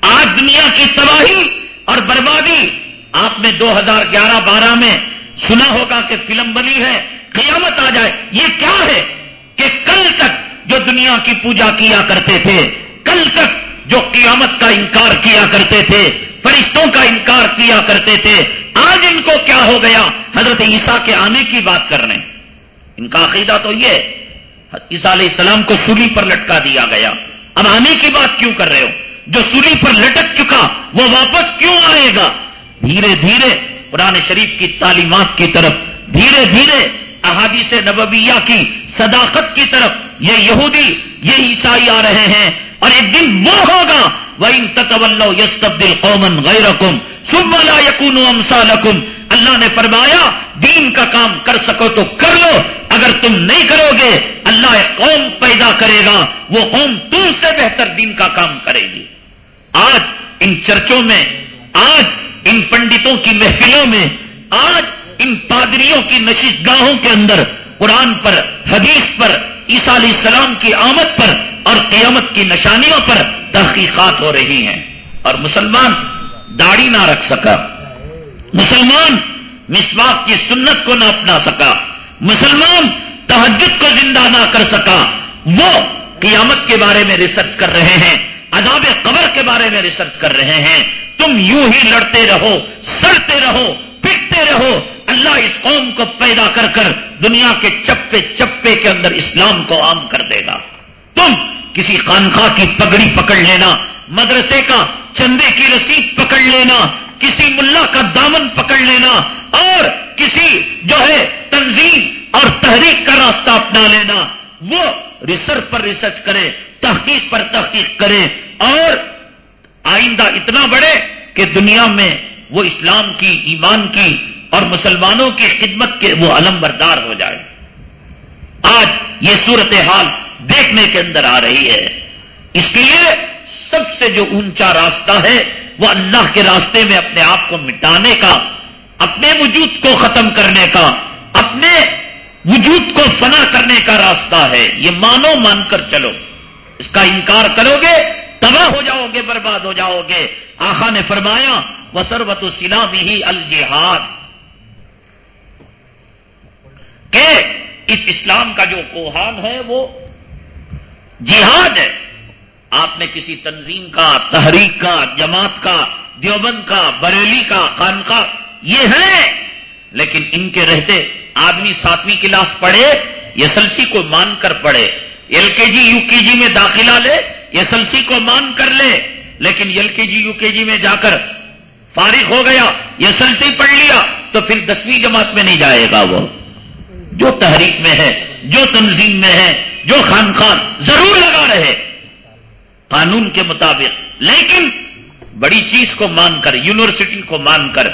آج دنیا کی تباہی اور بربادی، آپ نے دو ہزار گیارہ بارہ میں سنا ہوگا کہ فلم بنی ہے، قیامت آ جائے۔ یہ کیا ہے کہ کل تک جو دنیا کی پوجا کیا کرتے تھے، کل تک جو قیامت کا انکار کیا کرتے تھے، فرشتوں کا انکار کیا کرتے تھے، آج ان کو کیا ہو گیا؟ حضرت عیسیٰ کے آنے کی بات کر رہے ہیں۔ ان کا عقیدہ تو یہ عیسیٰ علیہ السلام کو سولی پر لٹکا دیا گیا۔ اب آنے کی بات کیوں کر رہے ہو؟ جو سولی پر لٹک چکا، وہ واپس کیوں آئے گا؟ دھیرے دھیرے قرآن شریف کی تعلیمات کی طرف، دھیرے دھیرے احادیث نبویہ کی صداقت کی طرف۔ یہ یہودی، یہ عیسائی آ رہے ہیں اور ایک دن وہ ہوگا۔ وہ ان تطول یس تبدیل قومن غیر حکم سبلا یقون اللہ نے فرمایا، دین کا کام کر سکو تو کر لو، اگر تم نہیں کرو گے، اللہ ایک قوم پیدا کرے گا، وہ قوم تم سے بہتر دین کا کام کرے گی۔ آج ان چرچوں میں، آج ان پنڈتوں کی محفلوں میں، آج ان پادریوں کی نشست گاہوں کے اندر، قرآن پر، حدیث پر، عیسیٰ علیہ السلام کی آمد پر اور قیامت کی نشانیوں پر تحقیقات ہو رہی ہیں۔ اور مسلمان، داڑھی نہ رکھ سکا۔ مسلمان مسواق کی سنت کو نہ اپنا سکا، مسلمان تحجد کو زندہ نہ کر سکا۔ وہ قیامت کے بارے میں ریسرچ کر رہے ہیں، عذاب قبر کے بارے میں ریسرچ کر رہے ہیں۔ تم یوں ہی لڑتے رہو، سڑتے رہو پٹتے رہو۔ اللہ اس قوم کو پیدا کر کر دنیا کے چپے چپے کے اندر اسلام کو عام کر دے گا۔ تم کسی خانخواہ کی پگڑی پکڑ لینا، مدرسے کا چندے کی رسید پکڑ لینا کسی ملا کا دامن پکڑ لینا اور کسی جو ہے تنظیم اور تحریک کا راستہ اپنا لینا، وہ ریسرچ پر ریسرچ کرے تحقیق پر تحقیق کرے اور آئندہ اتنا بڑھے کہ دنیا میں وہ اسلام کی، ایمان کی اور مسلمانوں کی خدمت کے وہ علم بردار ہو جائے۔ آج یہ صورت حال دیکھنے کے اندر آ رہی ہے۔ اس لیے سب سے جو اونچا راستہ ہے وہ اللہ کے راستے میں اپنے آپ کو مٹانے کا، اپنے وجود کو ختم کرنے کا، اپنے وجود کو فنا کرنے کا راستہ ہے۔ یہ مانو مان کر چلو۔ اس کا انکار کرو گے، تباہ ہو جاؤ گے، برباد ہو جاؤ گے۔ آخا نے فرمایا وسربت سلام ہی الجہاد کہ اس اسلام کا جو کوہان ہے وہ جہاد ہے۔ آپ نے کسی تنظیم کا، تحریک کا، جماعت کا، دیوبند کا، بریلی کا خان کا یہ ہے لیکن ان کے رہتے آدمی ساتویں کلاس پڑھے ایس ایل سی کو مان کر پڑھے، ایل کے جی یو کے جی میں داخلہ لے ایس ایل سی کو مان کر لے، لیکن ایل کے جی یو کے جی میں جا کر فارغ ہو گیا ایس ایل سی پڑھ لیا، تو پھر دسویں جماعت میں نہیں جائے گا وہ۔ جو تحریک میں ہے، جو تنظیم میں ہے، جو خان خان ضرور لگا رہے قانون کے مطابق۔ لیکن بڑی چیز کو مان کر، یونیورسٹی کو مان کر،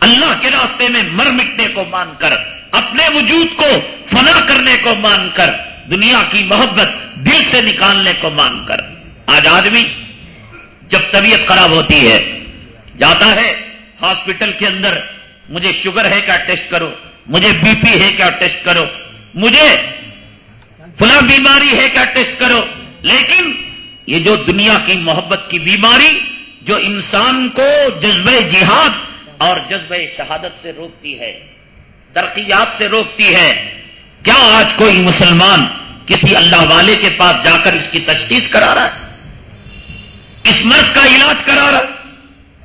اللہ کے راستے میں مر مٹنے کو مان کر، اپنے وجود کو فنا کرنے کو مان کر، دنیا کی محبت دل سے نکالنے کو مان کر۔ آج آدمی جب طبیعت خراب ہوتی ہے، جاتا ہے ہاسپٹل کے اندر، مجھے شوگر ہے کیا ٹیسٹ کرو، مجھے بی پی ہے کیا ٹیسٹ کرو، مجھے فلاں بیماری ہے کیا ٹیسٹ کرو، لیکن یہ جو دنیا کی محبت کی بیماری جو انسان کو جذبہ جہاد اور جذبہ شہادت سے روکتی ہے، ترقیات سے روکتی ہے۔ کیا آج کوئی مسلمان کسی اللہ والے کے پاس جا کر اس کی تشخیص کرا رہا ہے؟ اس مرض کا علاج کرا رہا ہے؟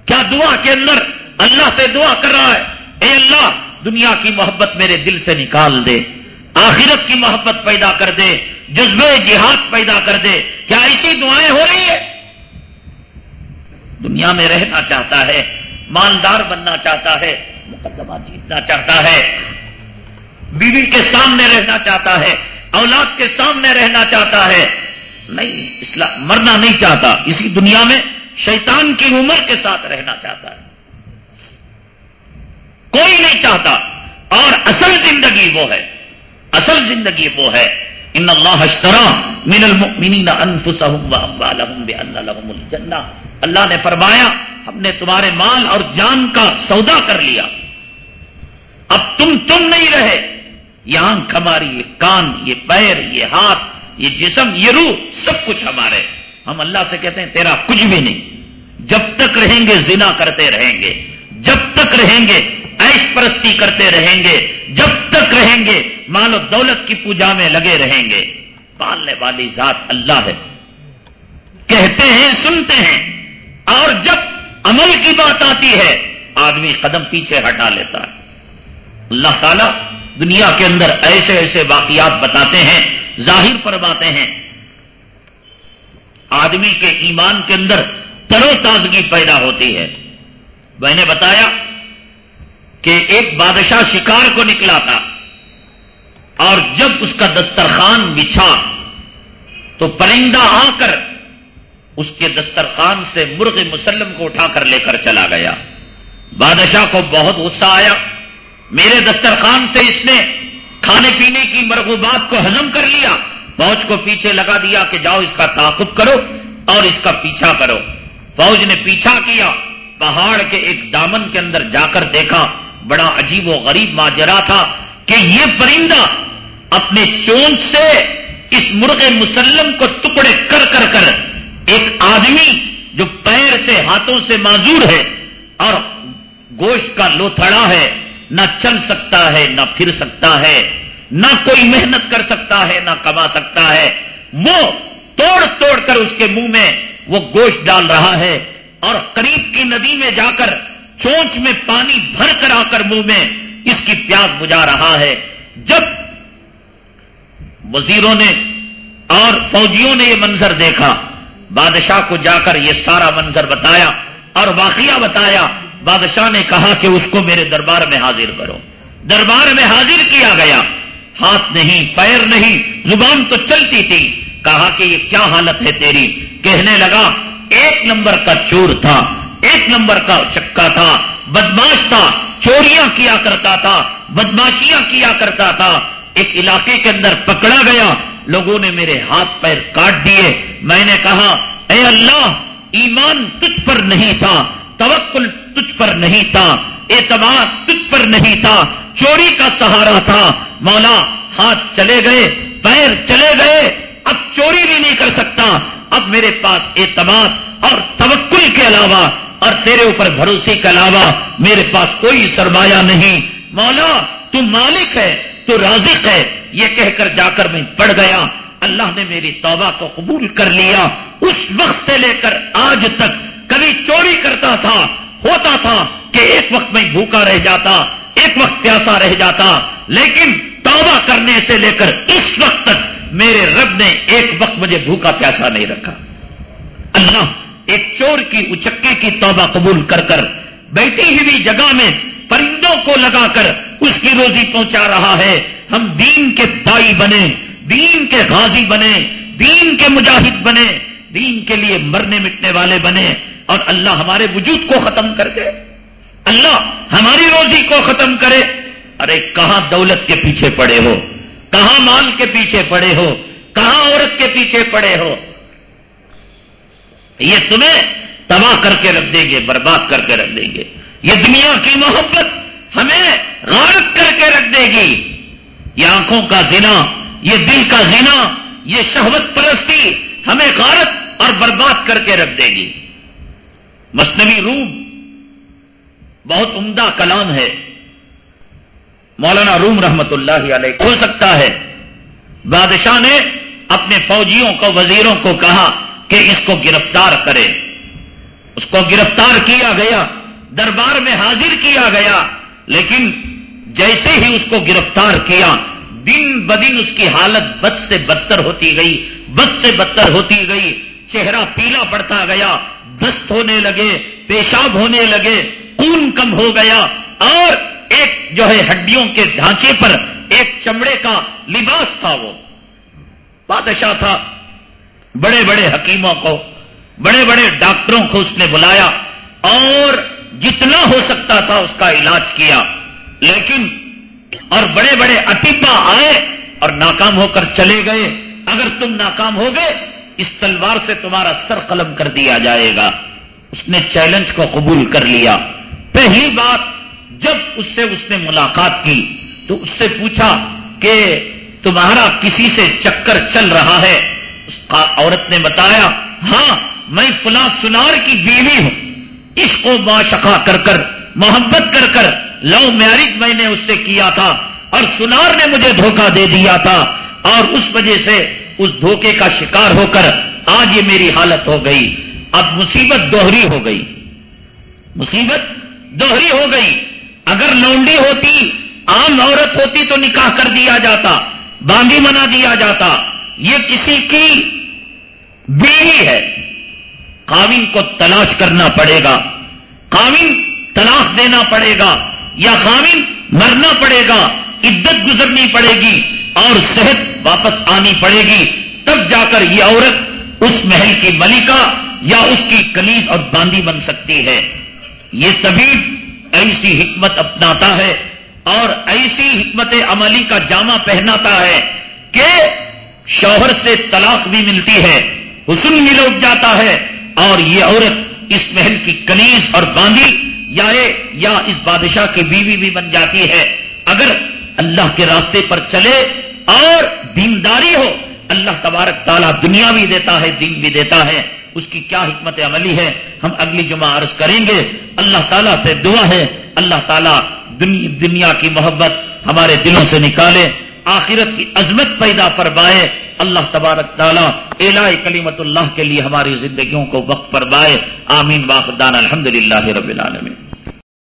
کیا دعا کے اندر اللہ سے دعا کر رہا ہے؟ اے اللہ، دنیا کی محبت میرے دل سے نکال دے، آخرت کی محبت پیدا کر دے جذبہ جہاد پیدا کر دے، کیا ایسی دعائیں ہو رہی ہے دنیا میں رہنا چاہتا ہے، مالدار بننا چاہتا ہے، مقدمہ جیتنا چاہتا ہے، بیوی کے سامنے رہنا چاہتا ہے، اولاد کے سامنے رہنا چاہتا ہے۔ نہیں، اسلام مرنا نہیں چاہتا۔ اسی دنیا میں شیطان کی عمر کے ساتھ رہنا چاہتا ہے۔ کوئی نہیں چاہتا۔ اور اصل زندگی وہ ہے۔ اصل زندگی وہ ہے۔ ان اللہ اشترا من المؤمنین انفسهم واموالهم بان لهم الجنہ اللہ نے فرمایا، ہم نے تمہارے مال اور جان کا سودا کر لیا۔ اب تم تم نہیں رہے۔ یہ آنکھ ہماری، یہ کان، یہ پیر، یہ ہاتھ، یہ جسم، یہ روح، سب کچھ ہمارے۔ ہم اللہ سے کہتے ہیں، تیرا کچھ بھی نہیں۔ جب تک رہیں گے، زنا کرتے رہیں گے۔ جب تک رہیں گے ایش پرستی کرتے رہیں گے، جب تک رہیں گے، مال و دولت کی پوجا میں لگے رہیں گے۔ پالنے والی ذات اللہ ہے۔ کہتے ہیں، سنتے ہیں۔ اور جب عمل کی بات آتی ہے، آدمی قدم پیچھے ہٹا لیتا ہے۔ اللہ تعالیٰ دنیا کے اندر ایسے ایسے واقعات بتاتے ہیں، ظاہر فرماتے ہیں۔ آدمی کے ایمان کے اندر ترو تازگی پیدا ہوتی ہے۔ میں نے بتایا کہ ایک بادشاہ شکار کو نکلا تھا اور جب اس کا دسترخوان بچھا تو پرندہ آ کر اس کے دسترخوان سے مرغ مسلم کو اٹھا کر لے کر چلا گیا۔ بادشاہ کو بہت غصہ آیا۔ میرے دسترخوان سے اس نے کھانے پینے کی مرغوبات کو ہزم کر لیا۔ فوج کو پیچھے لگا دیا کہ جاؤ اس کا تعاقب کرو اور اس کا پیچھا کرو۔ فوج نے پیچھا کیا۔ پہاڑ کے ایک دامن کے اندر جا کر دیکھا۔ بڑا عجیب و غریب ماجرا تھا کہ یہ پرندہ اپنے چونچ سے اس مرغ مسلم کو ٹکڑے کر کر کر ایک آدمی جو پیر سے ہاتھوں سے معذور ہے اور گوشت کا لوتھڑا ہے، نہ چل سکتا ہے، نہ پھر سکتا ہے، نہ کوئی محنت کر سکتا ہے، نہ کما سکتا ہے۔ وہ توڑ توڑ کر اس کے منہ میں وہ گوشت ڈال رہا ہے اور قریب کی ندی میں جا کر چونچ میں پانی بھر کر آ کر منہ میں اس کی پیاس بجا رہا ہے۔ جب وزیروں نے اور فوجیوں نے یہ منظر دیکھا، بادشاہ کو جا کر یہ سارا منظر بتایا اور واقعہ بتایا۔ بادشاہ نے کہا کہ اس کو میرے دربار میں حاضر کرو۔ دربار میں حاضر کیا گیا۔ ہاتھ نہیں، پیر نہیں، زبان تو چلتی تھی۔ کہا کہ یہ کیا حالت ہے تیری؟ کہنے لگا، ایک نمبر کا چور تھا۔ ایک نمبر کا چکا تھا، بدماش تھا، چوریاں کیا کرتا تھا، بدماشیاں کیا کرتا تھا۔ ایک علاقے کے اندر پکڑا گیا، لوگوں نے میرے ہاتھ پیر کاٹ دیے۔ میں نے کہا، اے اللہ، ایمان تجھ پر نہیں تھا، توکل تجھ پر نہیں تھا، اعتماد تجھ پر نہیں تھا، چوری کا سہارا تھا۔ مولا، ہاتھ چلے گئے، پیر چلے گئے۔ اب چوری بھی نہیں کر سکتا۔ اب میرے پاس اعتماد اور توکل کے علاوہ اور تیرے اوپر بھروسے کے علاوہ میرے پاس کوئی سرمایہ نہیں۔ مولا، تو مالک ہے، تو رازق ہے۔ یہ کہہ کر جا کر میں پڑ گیا۔ اللہ نے میری توبہ کو قبول کر لیا۔ اس وقت سے لے کر آج تک کبھی چوری کرتا تھا، ہوتا تھا کہ ایک وقت میں بھوکا رہ جاتا، ایک وقت پیاسا رہ جاتا۔ لیکن توبہ کرنے سے لے کر اس وقت تک میرے رب نے ایک وقت مجھے بھوکا پیاسا نہیں رکھا۔ اللہ ایک چور کی اچکے کی توبہ قبول کر کر بیٹھی ہوئی جگہ میں پرندوں کو لگا کر اس کی روزی پہنچا رہا ہے۔ ہم دین کے دائی بنے، دین کے غازی بنے، دین کے مجاہد بنے، دین کے لیے مرنے مٹنے والے بنے اور اللہ ہمارے وجود کو ختم کر کے اللہ ہماری روزی کو ختم کرے۔ ارے، کہاں دولت کے پیچھے پڑے ہو؟ کہاں مال کے پیچھے پڑے ہو؟ کہاں عورت کے پیچھے پڑے ہو؟ یہ تمہیں تباہ کر کے رکھ دیں گے، برباد کر کے رکھ دیں گے۔ یہ دنیا کی محبت ہمیں غارت کر کے رکھ دے گی۔ یہ آنکھوں کا زنا، یہ دل کا زنا، یہ شہوت پرستی ہمیں غارت اور برباد کر کے رکھ دے گی۔ مصنوعی روم بہت عمدہ کلام ہے۔ مولانا روم رحمت اللہ علیہ، ہو سکتا ہے۔ بادشاہ نے اپنے فوجیوں کو، وزیروں کو کہا کہ اس کو گرفتار کرے۔ اس کو گرفتار کیا گیا، دربار میں حاضر کیا گیا، لیکن جیسے ہی اس کو گرفتار کیا، دن بدن اس کی حالت بد سے بدتر ہوتی گئی، بد سے بدتر ہوتی گئی، چہرہ پیلا پڑتا گیا، دست ہونے لگے، پیشاب ہونے لگے، خون کم ہو گیا، اور ایک جو ہے ہڈیوں کے ڈھانچے پر ایک چمڑے کا لباس تھا وہ۔ بادشاہ تھا بڑے بڑے حکیموں کو، بڑے بڑے ڈاکٹروں کو اس نے بلایا اور جتنا ہو سکتا تھا اس کا علاج کیا۔ لیکن اور بڑے بڑے اٹیپا آئے اور ناکام ہو کر چلے گئے۔ اگر تم ناکام ہو گئے اس تلوار سے تمہارا سر قلم کر دیا جائے گا۔ اس نے چیلنج کو قبول کر لیا۔ پہلی بات، جب اس سے اس نے ملاقات کی تو اس سے پوچھا کہ تمہارا کسی سے چکر چل رہا ہے۔ عورت نے بتایا ہاں میں فلاں سنار کی بیوی ہوں۔ اس کو باشقا کر کر، محبت کر کر، لو میرج میں نے اس سے کیا تھا اور سنار نے مجھے دھوکہ دے دیا تھا۔ اور اس وجہ سے اس دھوکے کا شکار ہو کر آج یہ میری حالت ہو گئی۔ اب مصیبت دوہری ہو گئی۔ مصیبت دوہری ہو گئی۔ اگر لونڈی ہوتی، عام عورت ہوتی تو نکاح کر دیا جاتا، باندھی منا دیا جاتا۔ یہ کسی کی بیوی ہے۔ قابل کو تلاش کرنا پڑے گا۔ قابل طلاق دینا پڑے گا۔ یا قابل مرنا پڑے گا۔ عدت گزرنی پڑے گی اور صحت واپس آنی پڑے گی۔ تب جا کر یہ عورت اس محل کی ملکہ یا اس کی کلیز اور باندی بن سکتی ہے۔ یہ طبیب ایسی حکمت اپناتا ہے اور ایسی حکمت عملی کا جامع پہناتا ہے کہ شوہر سے طلاق بھی ملتی ہے، حسن بھی لوٹ جاتا ہے، اور یہ عورت اس محل کی کنیز اور باندھی یا یا اس بادشاہ کی بیوی بھی بن جاتی ہے۔ اگر اللہ کے راستے پر چلے اور دینداری ہو، اللہ تبارک تعالیٰ دنیا بھی دیتا ہے، دین بھی دیتا ہے۔ اس کی کیا حکمت عملی ہے؟ ہم اگلی جمعہ عرض کریں گے۔ اللہ تعالیٰ سے دعا ہے۔ اللہ تعالیٰ دنیا کی محبت ہمارے دلوں سے نکالے۔ آخرت کی عظمت پیدا فرمائے، اللہ تبارک تعالیٰ الہ کلیمت اللہ کے لیے ہماری زندگیوں کو وقت فرمائے۔ آمین واقدان الحمد للہ رب العالمین۔